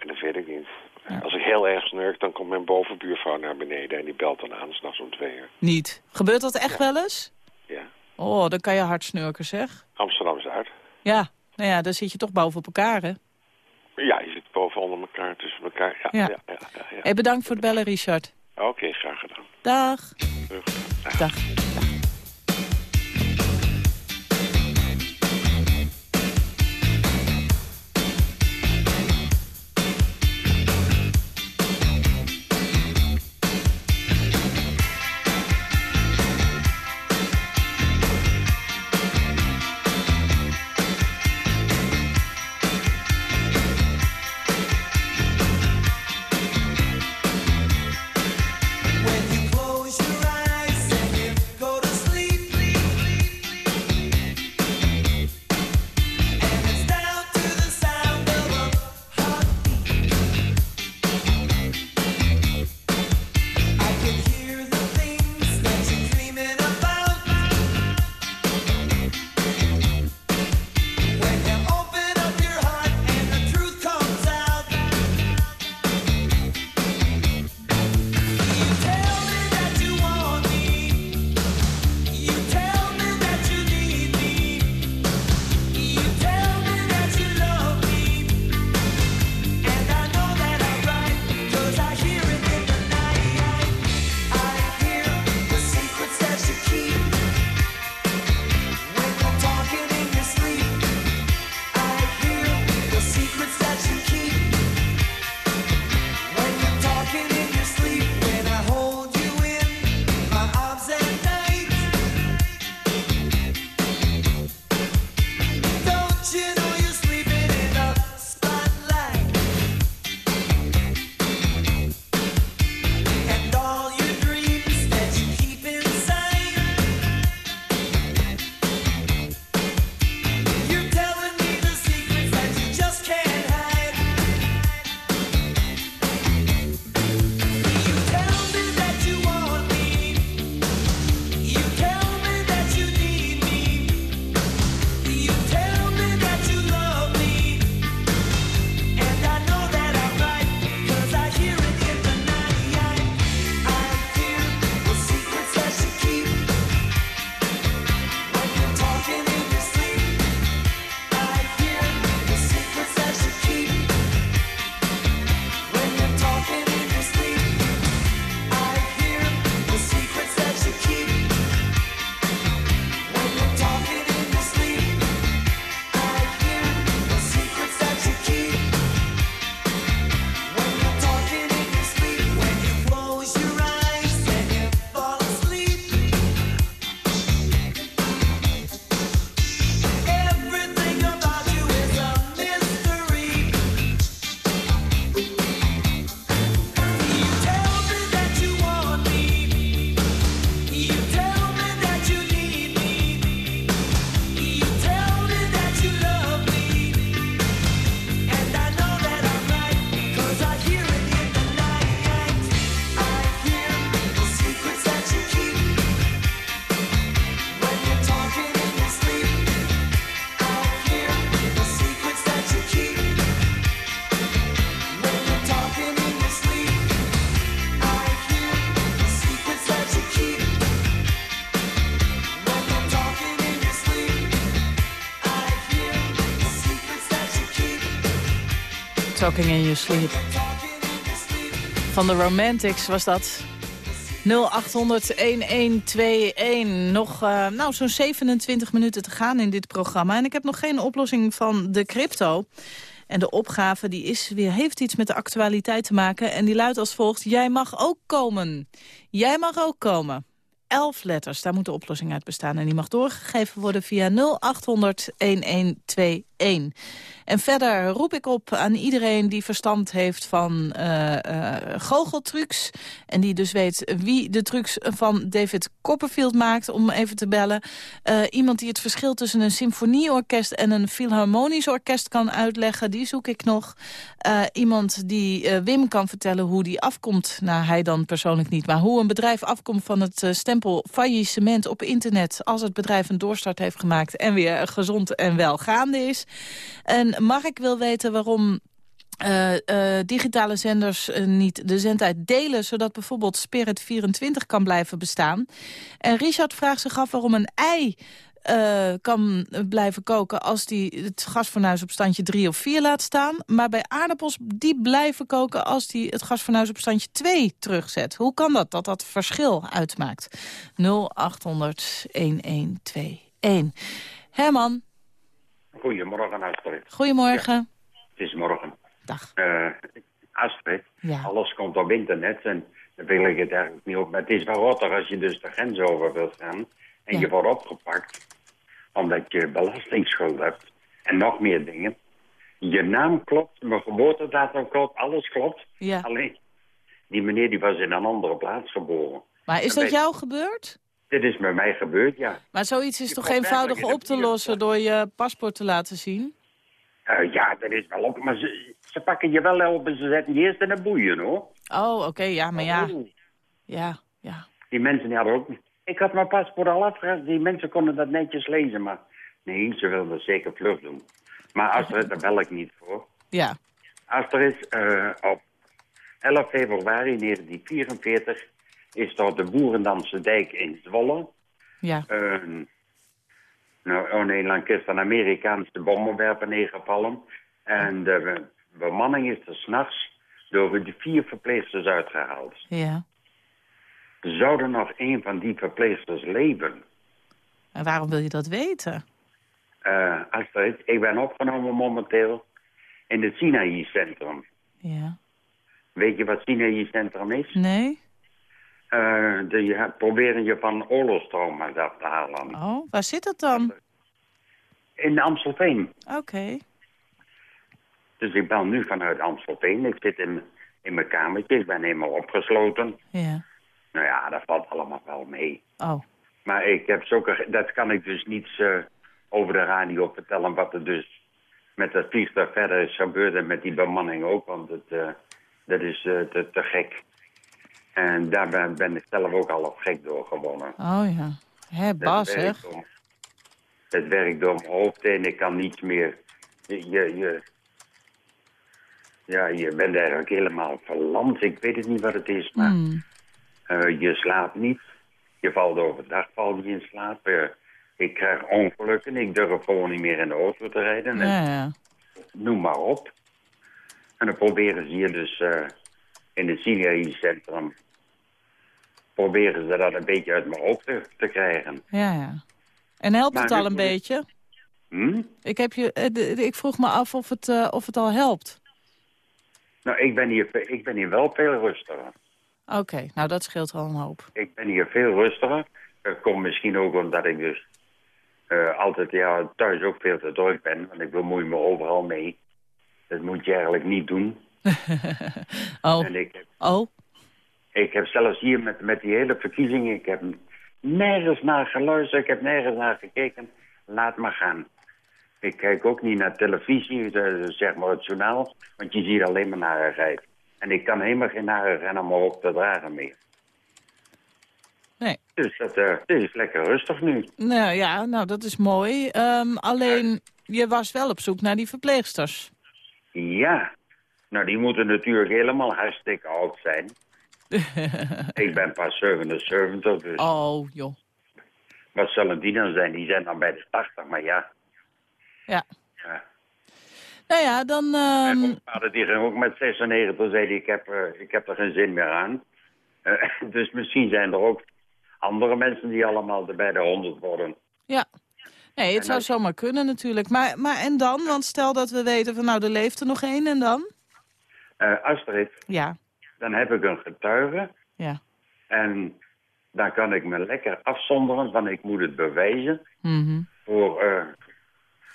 En dat weet ik niet. Als ik heel erg snurk, dan komt mijn bovenbuurvrouw naar beneden en die belt dan aan, s'nachts om twee uur. niet. Gebeurt dat echt wel eens? Ja. Oh, dan kan je hard snurken, zeg. Amsterdam is uit. Ja, nou ja, dan zit je toch boven op elkaar, hè? Ja, je elkaar, tussen elkaar. Ja, Ja. ja. ja, ja. Hey, bedankt voor het bellen, Richard. Oké, graag gedaan. Dag. Dag. In Your Sleep. Van de Romantics was dat. 0800-1121. Nog uh, nou, zo'n 27 minuten te gaan in dit programma. En ik heb nog geen oplossing van de crypto. En de opgave die is weer, heeft iets met de actualiteit te maken. En die luidt als volgt. Jij mag ook komen. Jij mag ook komen. Elf letters, daar moet de oplossing uit bestaan. En die mag doorgegeven worden via 0800 1121. En verder roep ik op aan iedereen die verstand heeft van uh, uh, goocheltrucs... en die dus weet wie de trucs van David Copperfield maakt, om even te bellen. Uh, iemand die het verschil tussen een symfonieorkest en een filharmonisch orkest kan uitleggen, die zoek ik nog. iemand die Wim kan vertellen hoe die afkomt, nou hij dan persoonlijk niet... maar hoe een bedrijf afkomt van het stempel faillissement op internet... als het bedrijf een doorstart heeft gemaakt en weer gezond en wel gaande is... En Mark wil weten waarom uh, uh, digitale zenders uh, niet de zendtijd delen... zodat bijvoorbeeld Spirit 24 kan blijven bestaan. En Richard vraagt zich af waarom een ei kan blijven koken... als die het gasfornuis op standje 3 of 4 laat staan. Maar bij aardappels die blijven koken als die het gasfornuis op standje 2 terugzet. Hoe kan dat, dat dat verschil uitmaakt? 0800 1121. Herman. Goedemorgen, Astrid. Goedemorgen. Ja, het is morgen. Dag. Uh, Astrid, ja. alles komt op internet en daar wil ik het eigenlijk niet op. Maar het is wel rottig als je dus de grens over wilt gaan en Ja. je wordt opgepakt omdat je belastingsschuld hebt en nog meer dingen. Je naam klopt, mijn geboortedatum klopt, alles klopt. Ja. Alleen, die meneer die was in een andere plaats geboren. Maar is dat jou gebeurd? Dit is met mij gebeurd, ja. Maar zoiets is Je toch eenvoudig op te lossen door je paspoort te laten zien? Eh, ja, dat is wel op, maar ze, ze pakken je wel op en ze zetten je eerst in de boeien, hoor. Oh, oké, ja, maar ja. Oeh. Ja, ja. Die mensen die hadden ook. Ik had mijn paspoort al afgehaald. Die mensen konden dat netjes lezen, maar nee, ze wilden zeker vlug doen. Maar Astrid, daar bel ik niet voor. Ja, Astrid, eh op 11 februari 1944 is door de Boerendamse dijk in Zwolle... ja. een nou, oh nee, lang is een Amerikaanse bommenwerper neergevallen. En de bemanning is er s'nachts door de vier verpleegsters uitgehaald. ja. Zou er nog een van die verpleegsters leven? En waarom wil je dat weten? Eh Astrid, ik ben opgenomen momenteel in het Sinaï-centrum. Ja. Weet je wat Sinaï-centrum is? Nee? De, je proberen je van oorlogstrauma's af te halen. Oh, waar zit het dan? In Amstelveen. Oké. Dus ik bel nu vanuit Amstelveen. Ik zit in, in mijn kamertje. Ik ben helemaal opgesloten. Ja. Nou ja, dat valt allemaal wel mee. Oh, Maar ik heb zulke... Dat kan ik dus niet eh, over de radio vertellen... wat er dus met het vliegtuig verder is gebeurd... en met die bemanning ook, want het, eh, dat is te, te gek. En daar ben, ben ik zelf ook al op gek door gewonnen. oh ja. Hé, Bas, door- Het werkt door mijn hoofd heen. Ik kan niets meer... Je, je, ja, je bent eigenlijk helemaal verlamd. Ik weet het niet wat het is, maar... Hmm. Eh, je slaapt niet. Je valt overdag, val je in slaap. Eh, ik krijg ongelukken. Ik durf gewoon niet meer in de auto te rijden. En Ja, ja. Noem maar op. En dan proberen ze hier dus eh, in het ziekenhuiscentrum... proberen ze dat een beetje uit mijn hoofd te, te krijgen. Ja, ja. En helpt Maar het al een beetje? Hm? Ik, heb je, eh, ik vroeg me af of het, eh, of het al helpt. Nou, ik ben, hier, ik ben hier wel veel rustiger. Oké, nou dat scheelt al een hoop. Ik ben hier veel rustiger. Dat komt misschien ook omdat ik dus eh, altijd ja, thuis ook veel te druk ben. Want ik bemoei me overal mee. Dat moet je eigenlijk niet doen. Oh, En ik heb, oh, ik heb zelfs hier met, met die hele verkiezingen... ik heb nergens naar geluisterd, ik heb nergens naar gekeken. Laat maar gaan. Ik kijk ook niet naar televisie, eh, zeg maar het journaal... want je ziet alleen maar narigheid. En ik kan helemaal geen narigheid om me op te dragen meer. nee. Dus dat, eh, het is lekker rustig nu. Nou ja, nou dat is mooi. Ehm, alleen, je was wel op zoek naar die verpleegsters. Ja, nou die moeten natuurlijk helemaal hartstikke oud zijn. ik ben pas 77, dus Oh, joh. wat zullen die dan zijn? Die zijn dan bij de 80, maar ja. Ja. ja. Nou ja, dan... Mijn ehm, grootvader die ging ook met 96, zei hij, ik heb, eh, ik heb er geen zin meer aan. Eh, dus misschien zijn er ook andere mensen die allemaal bij de 100 worden. ja. Nee, het En zou zomaar kunnen natuurlijk. Maar, maar en dan? Want stel dat we weten van nou, er leeft er nog één en dan? Eh, Astrid, Ja, dan heb ik een getuige ja. en dan kan ik me lekker afzonderen, want ik moet het bewijzen Mhm. voor... eh,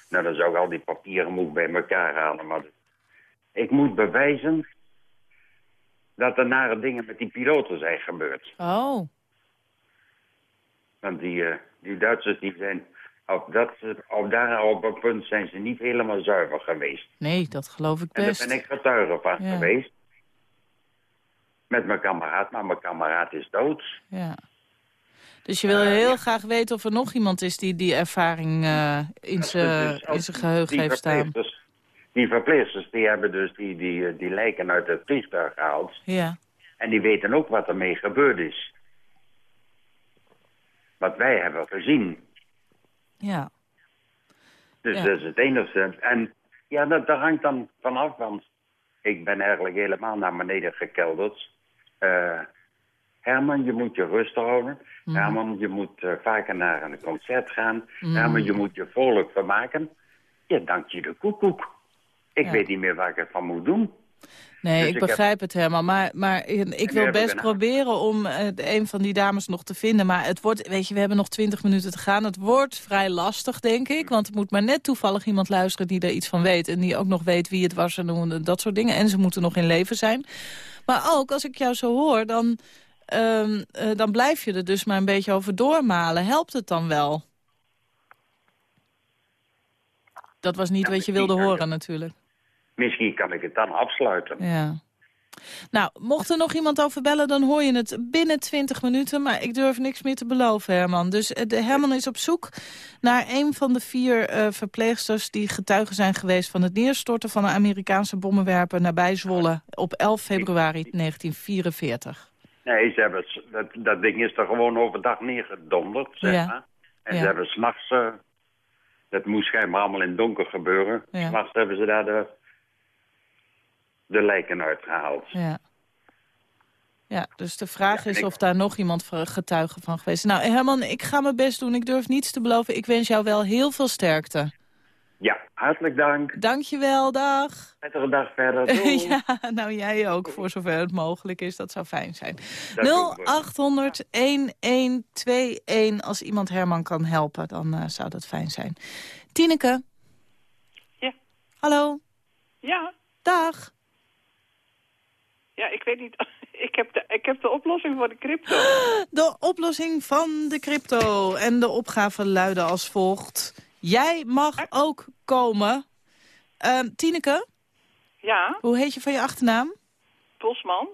nou, dan zou ik al die papieren moet ik bij elkaar halen, maar ik moet bewijzen dat er nare dingen met die piloten zijn gebeurd. Oh, Want die, eh, die Duitsers die zijn op, dat, op, daar op een punt zijn ze niet helemaal zuiver geweest. nee, dat geloof ik En daar best. ben ik getuige van Ja. geweest. Met mijn kameraad, maar mijn kameraad is dood. Ja. Dus je wil heel graag weten of er nog iemand is die die ervaring eh, in zijn Dus geheugen heeft staan. Die verpleegsters die hebben dus die, die, eh, die lijken uit het vliegtuig gehaald. Ja, En die weten ook wat ermee gebeurd is. Wat wij hebben gezien. Ja. Dus Ja. dat is het enige. En ja, dat, dat hangt dan vanaf, want ik ben eigenlijk helemaal naar beneden gekelderd. Eh, Herman, je moet je rustig houden. Mhm. Herman, je moet eh, vaker naar een concert gaan. Herman, je moet je vrolijk vermaken. Ja, dank je de koekoek. Ik Ja. weet niet meer waar ik het van moet doen. Nee, Dus ik ik heb- begrijp het helemaal. Maar, maar ik wil best proberen om eh, een van die dames nog te vinden. Maar het wordt, weet je, we hebben nog twintig minuten te gaan. Het wordt vrij lastig, denk ik. Want er moet maar net toevallig iemand luisteren die er iets van weet. En die ook nog weet wie het was en hoe- dat soort dingen. En ze moeten nog in leven zijn. Maar ook, als ik jou zo hoor, dan, ehm, eh, dan blijf je er dus maar een beetje over doormalen. Helpt het dan wel? Dat was niet Ja, wat je wilde horen natuurlijk. Misschien kan ik het dan afsluiten. Ja. Nou, mocht er nog iemand over bellen, dan hoor je het binnen 20 minuten. Maar ik durf niks meer te beloven, Herman. Dus eh, de Herman is op zoek naar een van de vier eh, verpleegsters... die getuigen zijn geweest van het neerstorten van een Amerikaanse bommenwerper... nabij Zwolle op 11 februari 1944. Nee, ze hebben, dat, dat ding is er gewoon overdag neergedonderd, zeg Ja. maar. En Ja. ze hebben s'nachts, eh dat moest schijnbaar allemaal in het donker gebeuren. Ja. S'nachts hebben ze daar de, de lijken uitgehaald. Ja. Ja, dus de vraag Ja, is ik- of daar nog iemand voor getuige van geweest is. Nou, Herman, ik ga mijn best doen. Ik durf niets te beloven. Ik wens jou wel heel veel sterkte. Ja, hartelijk dank. Dankjewel, dag. Prettige dag verder. Ja, nou jij ook, voor zover het mogelijk is. Dat zou fijn zijn. Dat doen we. 0800 1121. Als iemand Herman kan helpen, dan eh, zou dat fijn zijn. Tineke? Ja. Hallo? Ja, Dag. Ja, ik weet niet. Ik heb, de, ik heb de oplossing voor de crypto. De oplossing van de crypto. En de opgave luidde als volgt. Jij mag ook komen. Ehm Tineke, Ja, hoe heet je van je achternaam? Bosman,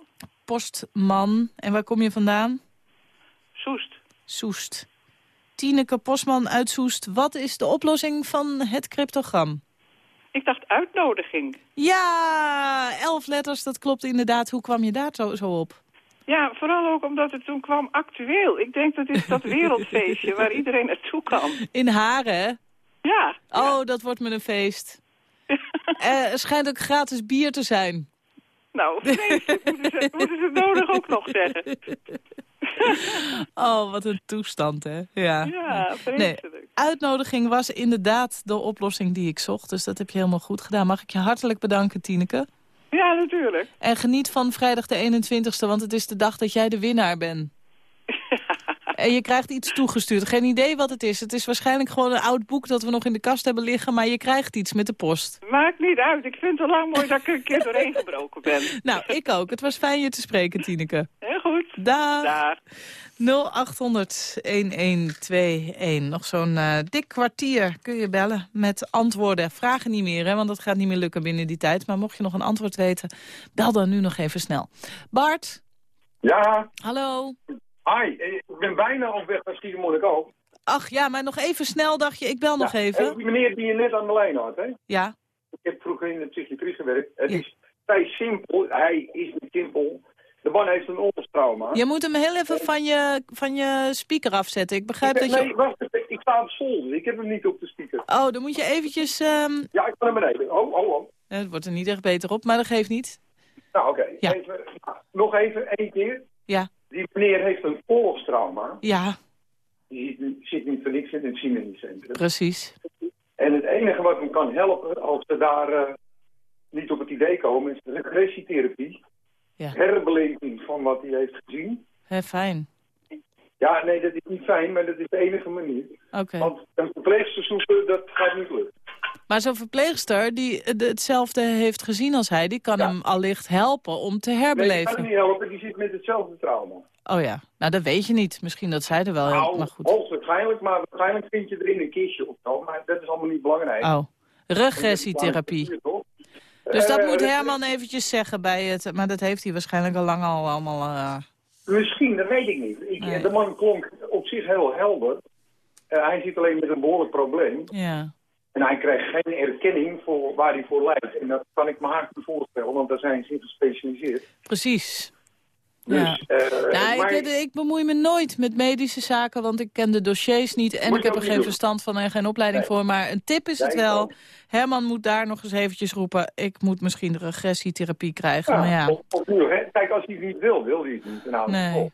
Postman. En waar kom je vandaan? Soest. Soest. Tineke Postman uit Soest. Wat is de oplossing van het cryptogram? Ik dacht uitnodiging. Ja, elf letters, dat klopt inderdaad. Hoe kwam je daar zo, zo op? Ja, vooral ook omdat het toen kwam actueel. Ik denk dat is dat wereldfeestje waar iedereen naartoe kan. In Haren, hè? Ja, Oh, dat wordt me een feest. Eh, er schijnt ook gratis bier te zijn. nou, vreselijk. Moeten ze, moeten ze nodig ook nog zeggen. Oh, wat een toestand, hè? Ja. Ja, Nee, uitnodiging was inderdaad de oplossing die ik zocht. Dus dat heb je helemaal goed gedaan. Mag ik je hartelijk bedanken, Tineke. Ja, natuurlijk. En geniet van vrijdag de 21ste, want het is de dag dat jij de winnaar bent. En je krijgt iets toegestuurd. Geen idee wat het is. Het is waarschijnlijk gewoon een oud boek dat we nog in de kast hebben liggen... maar je krijgt iets met de post. Maakt niet uit. Ik vind het al lang mooi dat ik er een keer doorheen gebroken ben. Nou, ik ook. Het was fijn je te spreken, Tineke. Heel goed. Dag. Daar. 0800-1121. Nog zo'n eh, dik kwartier kun je bellen met antwoorden. Vragen niet meer, hè, want dat gaat niet meer lukken binnen die tijd. Maar mocht je nog een antwoord weten, bel dan nu nog even snel. Bart, Ja, hallo. Hi. Ik ben bijna op weg naar Schiermonnikoog. Ach ja, maar nog even snel dacht je, ik bel nog Ja, even. Die meneer die je net aan de lijn had, hè? Ja, Ik heb vroeger in de psychiatrie gewerkt. Het Ja. is vrij simpel. Hij is niet simpel. De man heeft een oorlogstrauma. je moet hem heel even van je, van je speaker afzetten. Ik begrijp dat nee, je... wacht even. Ik staat op zolder. Ik heb hem niet op de speaker. Oh, dan moet je eventjes... ehm, Ja, ik kan hem beneden. Oh, oh, oh. Het wordt er niet echt beter op, maar dat geeft niet. Nou, oké. Ja. Nou, nog even, één keer. Ja, Die meneer heeft een oorlogstrauma. ja, Die zit, niet voor niks in het Siemens-centrum. precies. En het enige wat hem kan helpen, als ze daar eh, niet op het idee komen, is regressietherapie. Ja. Herbeleving van wat hij heeft gezien. Hè, fijn. Ja, nee, dat is niet fijn, maar dat is de enige manier. Oké. Want een verpleegster zoeken, dat gaat niet lukken. Maar zo'n verpleegster die eh, de- hetzelfde heeft gezien als hij... die kan hem allicht helpen om te Nee, die kan herbeleven. hem niet helpen, die zit met hetzelfde trauma. Oh ja, nou dat weet je niet. Misschien dat zij er wel helpt, Nou, maar goed. hoogstwaarschijnlijk, maar waarschijnlijk vind je erin een kistje of zo. Maar dat is allemaal niet belangrijk. Oh, regressietherapie. Dus dat Eh, moet dat- Herman eventjes zeggen bij het... Maar dat heeft hij waarschijnlijk al lang al allemaal... eh, Misschien, dat weet ik niet. Ik, Nee. De man klonk op zich heel helder. Eh, hij zit alleen met een behoorlijk probleem. ja. En hij krijgt geen erkenning voor waar hij voor leidt. En dat kan ik me niet voorstellen, want daar zijn ze in gespecialiseerd. Precies. Dus, Ja. Nou, maar- ik, ik bemoei me nooit met medische zaken, want ik ken de dossiers niet en Moet ik heb er geen doen. verstand van en geen opleiding Nee. voor. Maar een tip is Nee, het wel. Herman moet daar nog eens eventjes roepen. Ik moet misschien de regressietherapie krijgen. ja, maar ja, nu, hè. Kijk, als hij het niet wil, wil hij het niet. Nou, nee.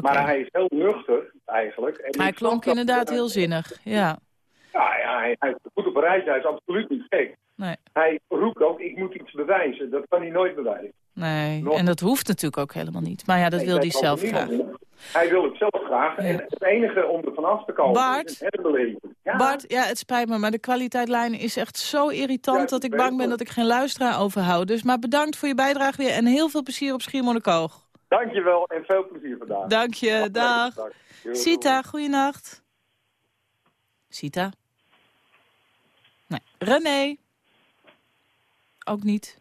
Maar hij is heel nuchter, eigenlijk. En Hij klonk inderdaad heel zinnig. Ja, Ja, ja hij, hij is goed op hij is absoluut niet gek. nee. Hij roept ook, ik moet iets bewijzen. Dat kan hij nooit bewijzen. Nee, Nog- en dat hoeft natuurlijk ook helemaal niet. Maar ja, dat Nee, wil hij zelf graag. doen. Hij wil het zelf graag. En het enige om er vanaf te komen Bart? is herbeleving. Ja, Bart, ja, het spijt me, maar de kwaliteitlijn is echt zo irritant... Ja, dat ik bang ben dat ik geen luisteraar overhoud. Dus maar bedankt voor je bijdrage weer en heel veel plezier op Schiermonnikoog. Dankjewel en veel plezier vandaag. Dank je, dag. Dag. Sita, goeienacht. Sita? René? Ook niet.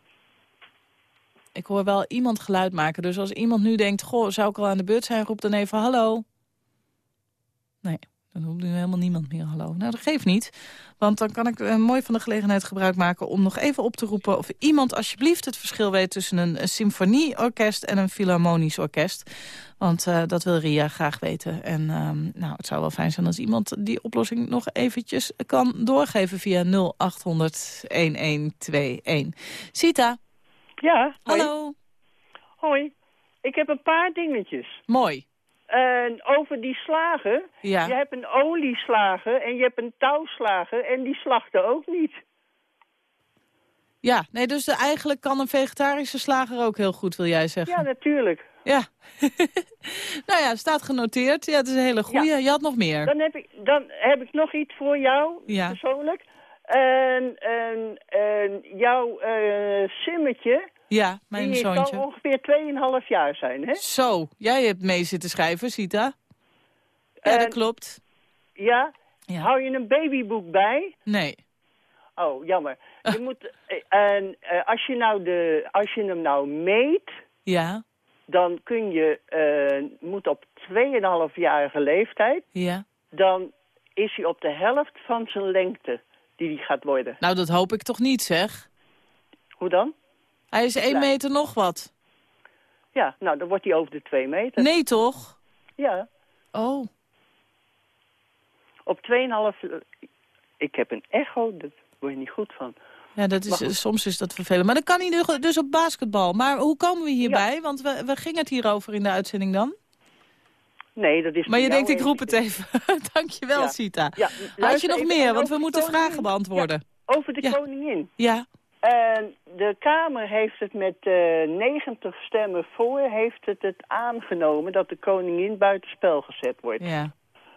Ik hoor wel iemand geluid maken. Dus als iemand nu denkt, goh, zou ik al aan de beurt zijn? Roep dan even hallo. Nee, dan roept nu helemaal niemand meer hallo. Nou, dat geeft niet. Want dan kan ik eh, mooi van de gelegenheid gebruik maken... om nog even op te roepen of iemand alsjeblieft het verschil weet... tussen een, een symfonieorkest en een filharmonisch orkest. Want eh, dat wil Ria graag weten. En ehm, nou, het zou wel fijn zijn als iemand die oplossing nog eventjes kan doorgeven... via 0800-1121. Sita, Ja, hoi. hallo. Hoi. Ik heb een paar dingetjes. Mooi. Over die slagen. Ja. Je hebt een olieslager en je hebt een touwslager en die slachten ook niet. Ja, nee, dus de- eigenlijk kan een vegetarische slager ook heel goed, wil jij zeggen. Ja, natuurlijk. Ja. nou ja, staat genoteerd. Ja, het is een hele goeie. Je had nog meer. Dan heb ik, dan heb ik nog iets voor jou, Ja. persoonlijk. En, en, en jouw eh simmetje, Ja, mijn die zoontje. kan ongeveer 2,5 jaar zijn, hè? Zo, jij hebt mee zitten schrijven, Sita. Ja, dat klopt. Ja? Ja. Hou je een babyboek bij? Nee. Oh, jammer. Je moet, eh, en eh, als, je nou de, als je hem nou meet, Ja, dan kun je, eh, moet op 2,5-jarige leeftijd, ja. dan is hij op de helft van zijn lengte die hij gaat worden. Nou, dat hoop ik toch niet, zeg. Hoe dan? Hij is één Klein. meter nog wat. Ja, nou, dan wordt hij over de 2 meter. Nee, toch? Ja, Oh, op 2,5... Ik heb een echo, daar word je niet goed van. ja, dat is, soms is dat vervelend. Maar dan kan hij dus- op basketbal. Maar hoe komen we hierbij? Want we, we gingen het hierover in de uitzending dan. Nee, dat is Maar je denkt, ik roep het even. Dankjewel, Ja. Sita. Ja, Had je nog meer? Want we moeten vragen beantwoorden. Ja, over de koningin. Ja. En de Kamer heeft het met eh 90 stemmen voor, heeft het het aangenomen dat de koningin buitenspel gezet wordt. Ja.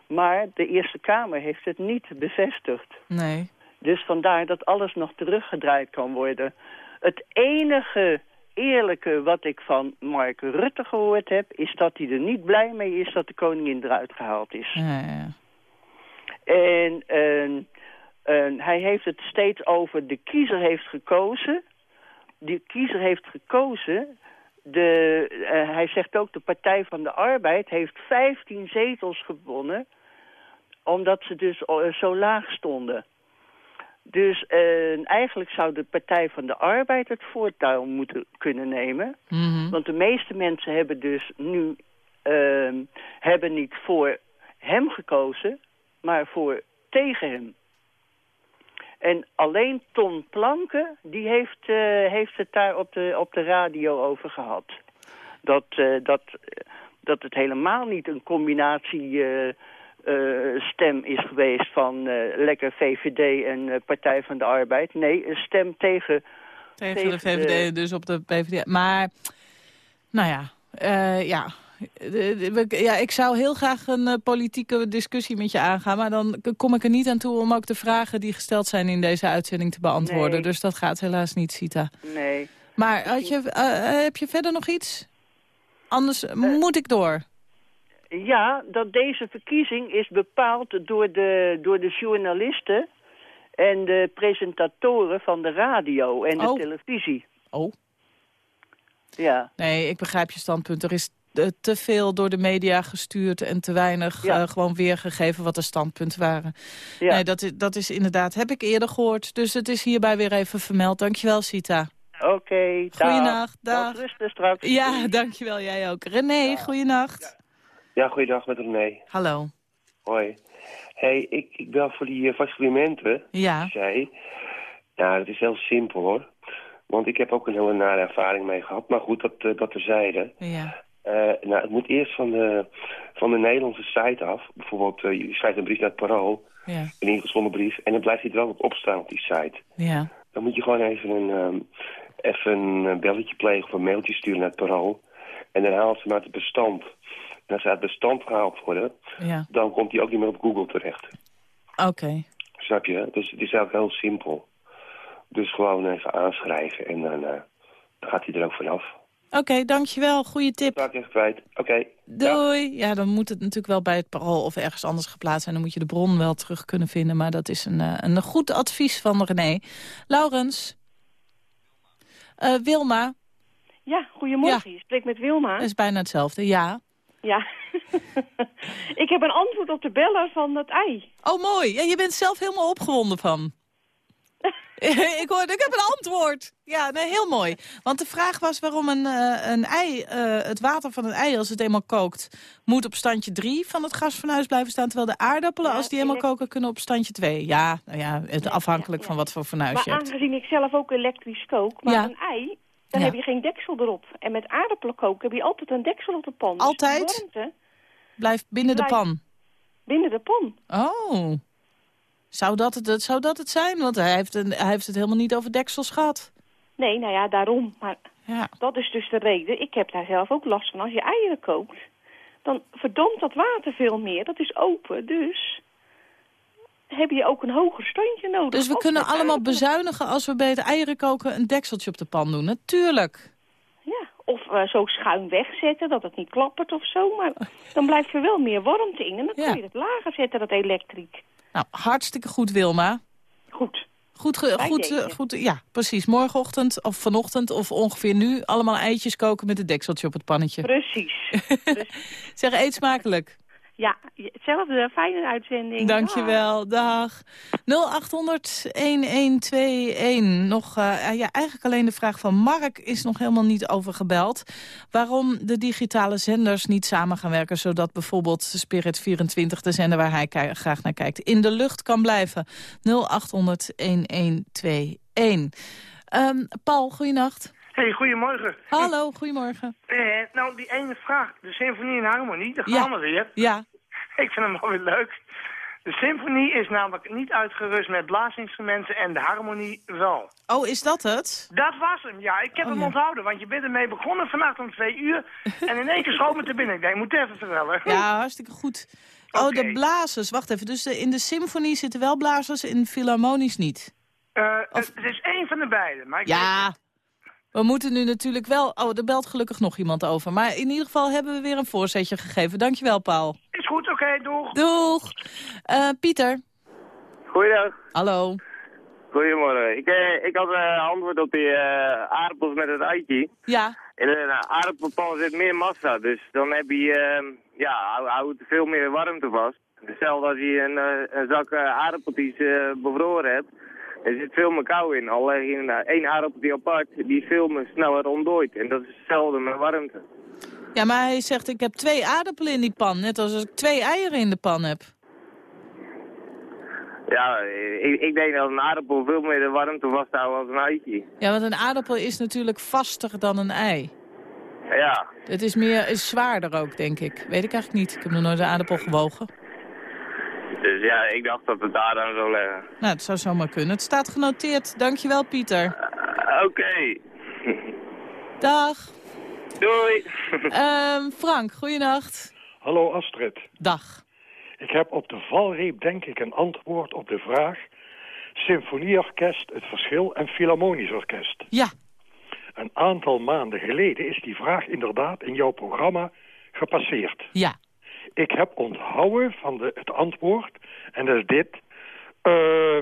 Maar de Eerste Kamer heeft het niet bevestigd. Nee. Dus vandaar dat alles nog teruggedraaid kan worden. Het enige eerlijke wat ik van Mark Rutte gehoord heb... is dat hij er niet blij mee is dat de koningin eruit gehaald is. Ja, ja. En, en, en hij heeft het steeds over de kiezer heeft gekozen. De kiezer heeft gekozen. De, eh, hij zegt ook de Partij van de Arbeid heeft 15 zetels gewonnen. Omdat ze dus eh, zo laag stonden. Dus eh, eigenlijk zou de Partij van de Arbeid het voortouw moeten kunnen nemen. Mhm. Want de meeste mensen hebben dus nu ehm, hebben niet voor hem gekozen, maar voor tegen hem. En alleen Ton Planken, die heeft, eh, heeft het daar op de, op de radio over gehad. Dat, eh, dat, dat het helemaal niet een combinatie eh, stem is geweest van lekker VVD en Partij van de Arbeid. Nee, een stem tegen... Tegen de VVD, dus op de PVD. Maar, nou ja, ja. Ja, ik zou heel graag een eh, politieke discussie met je aangaan... maar dan kom ik er niet aan toe om ook de vragen die gesteld zijn in deze uitzending te beantwoorden. Nee. Dus dat gaat helaas niet, Sita. Nee. Maar had je, eh, eh, heb je verder nog iets? Anders moet ik door. Ja, dat deze verkiezing is bepaald door de, door de journalisten en de presentatoren van de radio en de Oh. televisie. Oh. Ja. Nee, ik begrijp je standpunt. Er is te veel door de media gestuurd en te weinig Ja. eh, gewoon weergegeven wat de standpunten waren. Ja. Nee, dat is, dat is inderdaad, heb ik eerder gehoord. Dus het is hierbij weer even vermeld. Dankjewel, Sita. Oké, dag. Goeienacht, dag. Rusten straks. Ja, dankjewel, jij ook. René, goeienacht. Ja, goeiedag met René. Hallo. Hoi. hey, ik, ik bel voor die uh, vasculimenten. Ja. die zei. Ja, dat is heel simpel hoor. Want ik heb ook een hele nare ervaring mee gehad. Maar goed, dat, uh, dat terzijde. Ja. Uh, nou, het moet eerst van de, van de Nederlandse site af. Bijvoorbeeld, uh, je schrijft een brief naar het parool. Ja. Een ingezonden brief. En dan blijft hij er wel op opstaan op die site. Ja. Dan moet je gewoon even een, um, even een belletje plegen of een mailtje sturen naar het parool. En dan haalt ze hem uit het bestand. En als ze uit het bestand gehaald worden, ja. dan komt hij ook niet meer op Google terecht. Oké. Okay. Snap je? Dus het is eigenlijk heel simpel. Dus gewoon even aanschrijven en dan, uh, dan gaat hij er ook vanaf. Oké, okay, dankjewel. Goeie tip. Dat echt kwijt. Oké. Okay. Doei. Ja. ja, dan moet het natuurlijk wel bij het parool of ergens anders geplaatst zijn. Dan moet je de bron wel terug kunnen vinden. Maar dat is een, uh, een goed advies van René. Laurens. Uh, Wilma. Ja, goedemorgen. Ja. Je spreekt met Wilma. Dat is bijna hetzelfde, ja. Ja. ik heb een antwoord op de beller van dat ei. Oh, mooi. Ja, je bent zelf helemaal opgewonden van. ik hoorde, ik heb een antwoord. Ja, nee, heel mooi. Want de vraag was waarom een, uh, een ei, uh, het water van een ei, als het eenmaal kookt, moet op standje 3 van het gasfornuis blijven staan. Terwijl de aardappelen, ja, als die eenmaal koken, kunnen op standje 2. Ja, nou ja, het afhankelijk ja, van wat voor fornuis maar je hebt. Maar aangezien ik zelf ook elektrisch kook, maar een ei, dan heb je geen deksel erop. En met aardappelen koken heb je altijd een deksel op de pan. Dus altijd? warmte blijft binnen blijft de pan? Binnen de pan. Oh. Zou dat, het, zou dat het zijn? Want hij heeft, een, hij heeft het helemaal niet over deksels gehad. Nee, nou ja, daarom. Maar ja. dat is dus de reden. Ik heb daar zelf ook last van. Als je eieren kookt, dan verdampt dat water veel meer. Dat is open, dus heb je ook een hoger standje nodig. Dus we kunnen allemaal bezuinigen als we bij het eieren koken een dekseltje op de pan doen. Natuurlijk. Ja, of uh, zo schuin wegzetten, dat het niet klappert of zo. Maar dan blijft er wel meer warmte in en dan ja. kun je het lager zetten, dat elektriek. Nou, hartstikke goed, Wilma. Goed. Goed, ge, goed, uh, goed, ja, precies. Morgenochtend of vanochtend of ongeveer nu allemaal eitjes koken met het dekseltje op het pannetje. Precies. Precies. zeg, eet smakelijk. Ja, hetzelfde. Fijne uitzending. Dankjewel. Dag. 0800-1121. Nog, uh, ja, eigenlijk alleen de vraag van Mark is nog helemaal niet over gebeld. Waarom de digitale zenders niet samen gaan werken... zodat bijvoorbeeld Spirit 24, de zender waar hij graag naar kijkt... in de lucht kan blijven. 0800-1121. Um, Paul, goeienacht. Hey, goedemorgen. Hallo, goedemorgen. Eh, nou, die ene vraag, de symfonie en harmonie, daar gaan we weer. Ja. Ik vind hem wel weer leuk. De symfonie is namelijk niet uitgerust met blaasinstrumenten en de harmonie wel. Oh, is dat het? Dat was hem, ja. Ik heb Oh, hem ja. onthouden, want je bent ermee begonnen vannacht om twee uur. en in één keer schoot me te binnen. Ik denk, ik moet even vertellen. Ja, hartstikke goed. Oh, de blazers. Wacht even. Dus de, in de symfonie zitten wel blazers, in philharmonisch niet? Eh, het, het is één van de beide. Maar ik Ja, we moeten nu natuurlijk wel... Oh, er belt gelukkig nog iemand over. Maar in ieder geval hebben we weer een voorzetje gegeven. Dankjewel, Paul. Is goed, oké, doeg. Doeg. Uh, Pieter. Goeiedag. Hallo. Goedemorgen. Ik, eh, ik had uh, antwoord op die uh, aardappels met het eitje. Ja. In een aardappelpan zit meer massa, dus dan heb je, ehm, ja, houdt veel meer warmte vast. Hetzelfde als je een, een zak aardappeltjes bevroren hebt. Er zit veel meer kou in. Al leg je een, één aardappeltje apart, die is veel meer sneller ontdooid. En dat is hetzelfde met warmte. Ja, maar hij zegt, ik heb twee aardappelen in die pan. Net als als ik twee eieren in de pan heb. Ja, ik, ik denk dat een aardappel veel meer de warmte vasthouden als een eitje. Ja, want een aardappel is natuurlijk vaster dan een ei. Ja, Het is, meer, is zwaarder ook, denk ik. Weet ik eigenlijk niet. Ik heb nog nooit een aardappel gewogen. Dus ja, ik dacht dat het daar dan zou leggen. Nou, het zou zomaar kunnen. Het staat genoteerd. Dankjewel, Pieter. Eh, Oké, Dag. doei. Ehm, Frank, goeienacht. Hallo Astrid. Dag. Ik heb op de valreep denk ik een antwoord op de vraag... Symfonieorkest, het verschil en Philharmonisch orkest. Ja. Een aantal maanden geleden is die vraag inderdaad in jouw programma gepasseerd. Ja. Ik heb onthouden van de, het antwoord, en dat is dit... eh,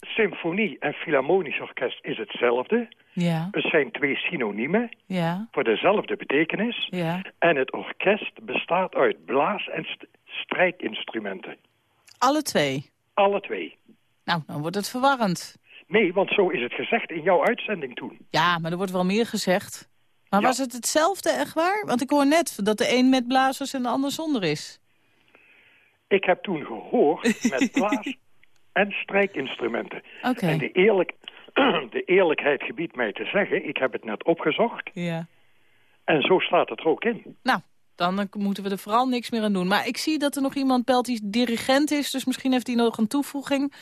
symfonie en Philharmonisch orkest is hetzelfde. Ja. Het zijn twee synoniemen Ja. voor dezelfde betekenis. Ja. En het orkest bestaat uit blaas- en st- strijkinstrumenten. Alle twee. Alle twee. Nou, dan wordt het verwarrend. Nee, want zo is het gezegd in jouw uitzending toen. Ja, maar er wordt wel meer gezegd. Maar was het hetzelfde, echt waar? Want ik hoor net dat de een met blazers en de ander zonder is. Ik heb toen gehoord met blaas- en strijkinstrumenten. Oké. En de, eerlijk, de eerlijkheid gebiedt mij te zeggen, ik heb het net opgezocht. Ja. En zo staat het er ook in. Nou, dan moeten we er vooral niks meer aan doen. Maar ik zie dat er nog iemand belt die dirigent is. Dus misschien heeft hij nog een toevoeging.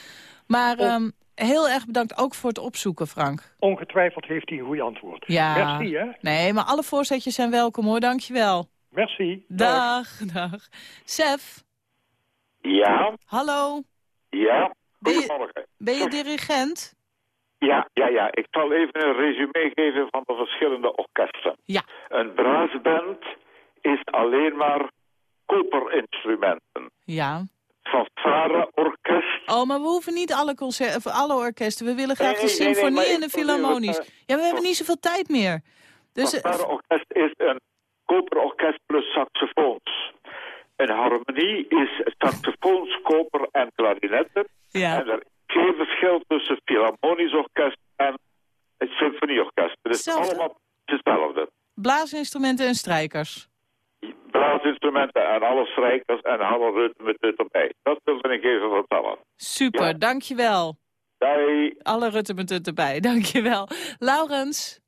Maar ehm, heel erg bedankt ook voor het opzoeken, Frank. Ongetwijfeld heeft hij een goed antwoord. Ja. Merci, hè? Nee, maar alle voorzetjes zijn welkom, hoor. Dankjewel. Merci. Dag, dag. Sef, Ja, hallo. ja. Ben je- Goedemorgen. Ben je dirigent? Ja, ja, ja. Ik zal even een resume geven van de verschillende orkesten. Ja. Een brassband is alleen maar koperinstrumenten. Ja. Oh, maar we hoeven niet alle, concerten, of alle orkesten. We willen graag de symfonie en de het, philharmonisch. eh, Ja, we hebben niet zoveel tijd meer. Dus, eh, Fanfare-orkest is een koperorkest plus saxofoons. Een harmonie is saxofoons, koper en klarinetten. Ja. En er is geen verschil tussen philharmonisch orkest en het symfonieorkest. Het is Hetzelfde? allemaal hetzelfde. blaasinstrumenten en strijkers. blaasinstrumenten en alle strijkers en alle ritme erbij. Dat ik even Super, dankjewel. Doei. Alle ruttemunten erbij, dankjewel. Laurens.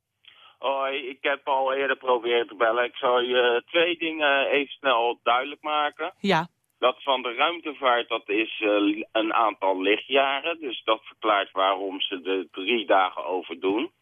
Hoi, ik heb al eerder proberen te bellen. Ik zal je twee dingen even snel duidelijk maken. Ja. Dat van de ruimtevaart, dat is eh, een aantal lichtjaren. Dus dat verklaart waarom ze er drie dagen over doen.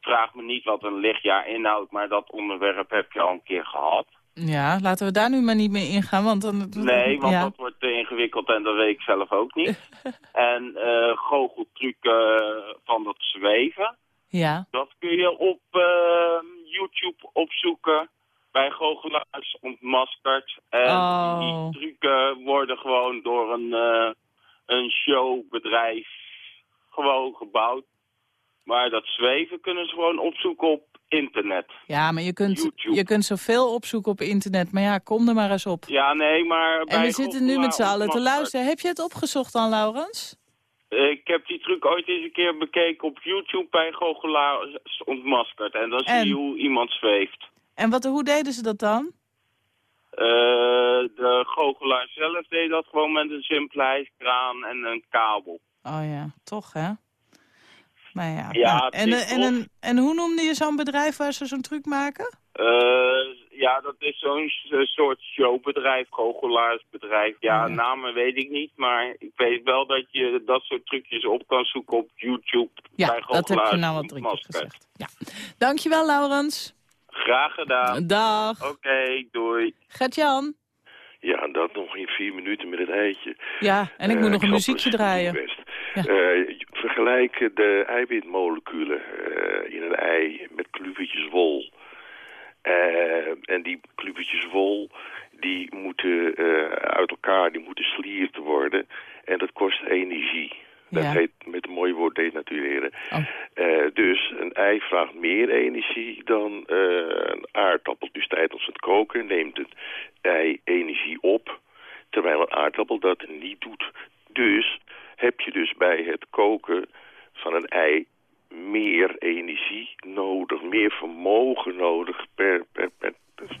Vraag me niet wat een lichtjaar inhoudt, maar dat onderwerp heb je al een keer gehad. Ja, laten we daar nu maar niet meer ingaan, want dan... Nee, want ja. dat wordt te ingewikkeld en dat weet ik zelf ook niet. en eh goocheltrucken van dat zweven. Ja. Dat kun je op eh, YouTube opzoeken. Bij goochelaars ontmaskerd. En Oh. die trucken worden gewoon door een, eh, een showbedrijf gewoon gebouwd. Maar dat zweven kunnen ze gewoon opzoeken op internet. Ja, maar je kunt, je kunt zoveel opzoeken op internet. Maar ja, kom er maar eens op. Ja, nee, maar... En bij we zitten nu met z'n allen te luisteren. Heb je het opgezocht dan, Laurens? Ik heb die truc ooit eens een keer bekeken op YouTube bij goochelaars ontmaskerd. En dan zie En? je hoe iemand zweeft. En wat, hoe deden ze dat dan? Eh, de goochelaar zelf deed dat gewoon met een simpele hijskraan en een kabel. Oh ja, toch hè? Maar ja. Ja, nou, en, eh, en, en, en hoe noemde je zo'n bedrijf waar ze zo'n truc maken? Eh, ja, dat is zo'n s- soort showbedrijf, goochelaarsbedrijf. Ja, namen weet ik niet, maar ik weet wel dat je dat soort trucjes op kan zoeken op YouTube. Ja, bij dat heb je nou wat drie keer gezegd. Dankjewel, Laurens. Graag gedaan. Dag. Oké, doei. Gert-Jan. Ja, en dat nog in vier minuten met het eitje. Ja, en ik Eh, moet nog een muziekje draaien. best. Eh, vergelijk de eiwitmoleculen eh, in een ei met kluvertjes wol. En die kluvertjes wol, die moeten uit elkaar, die moeten slierd worden. En dat kost energie. Dat Ja. heet met een mooi woord denatureren. Eh, dus een ei vraagt meer energie dan eh, een aardappel. Dus tijdens het koken neemt het ei energie op, terwijl een aardappel dat niet doet. Dus heb je dus bij het koken van een ei meer energie nodig, meer vermogen nodig per, per, per,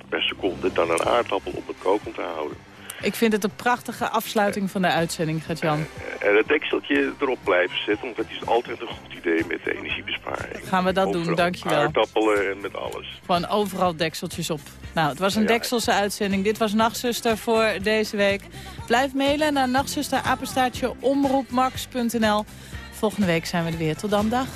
per seconde dan een aardappel om het koken te houden. Ik vind het een prachtige afsluiting van de uitzending, Gert-Jan. En het dekseltje erop blijven zetten, want dat is altijd een goed idee met de energiebesparing. Gaan we dat doen, dankjewel. Aardappelen en met alles. Gewoon overal dekseltjes op. Nou, het was een Ja. dekselse uitzending. Dit was Nachtzuster voor deze week. Blijf mailen naar nachtzusterapenstaartje omroepmax.nl. Volgende week zijn we er weer. Tot dan, dag.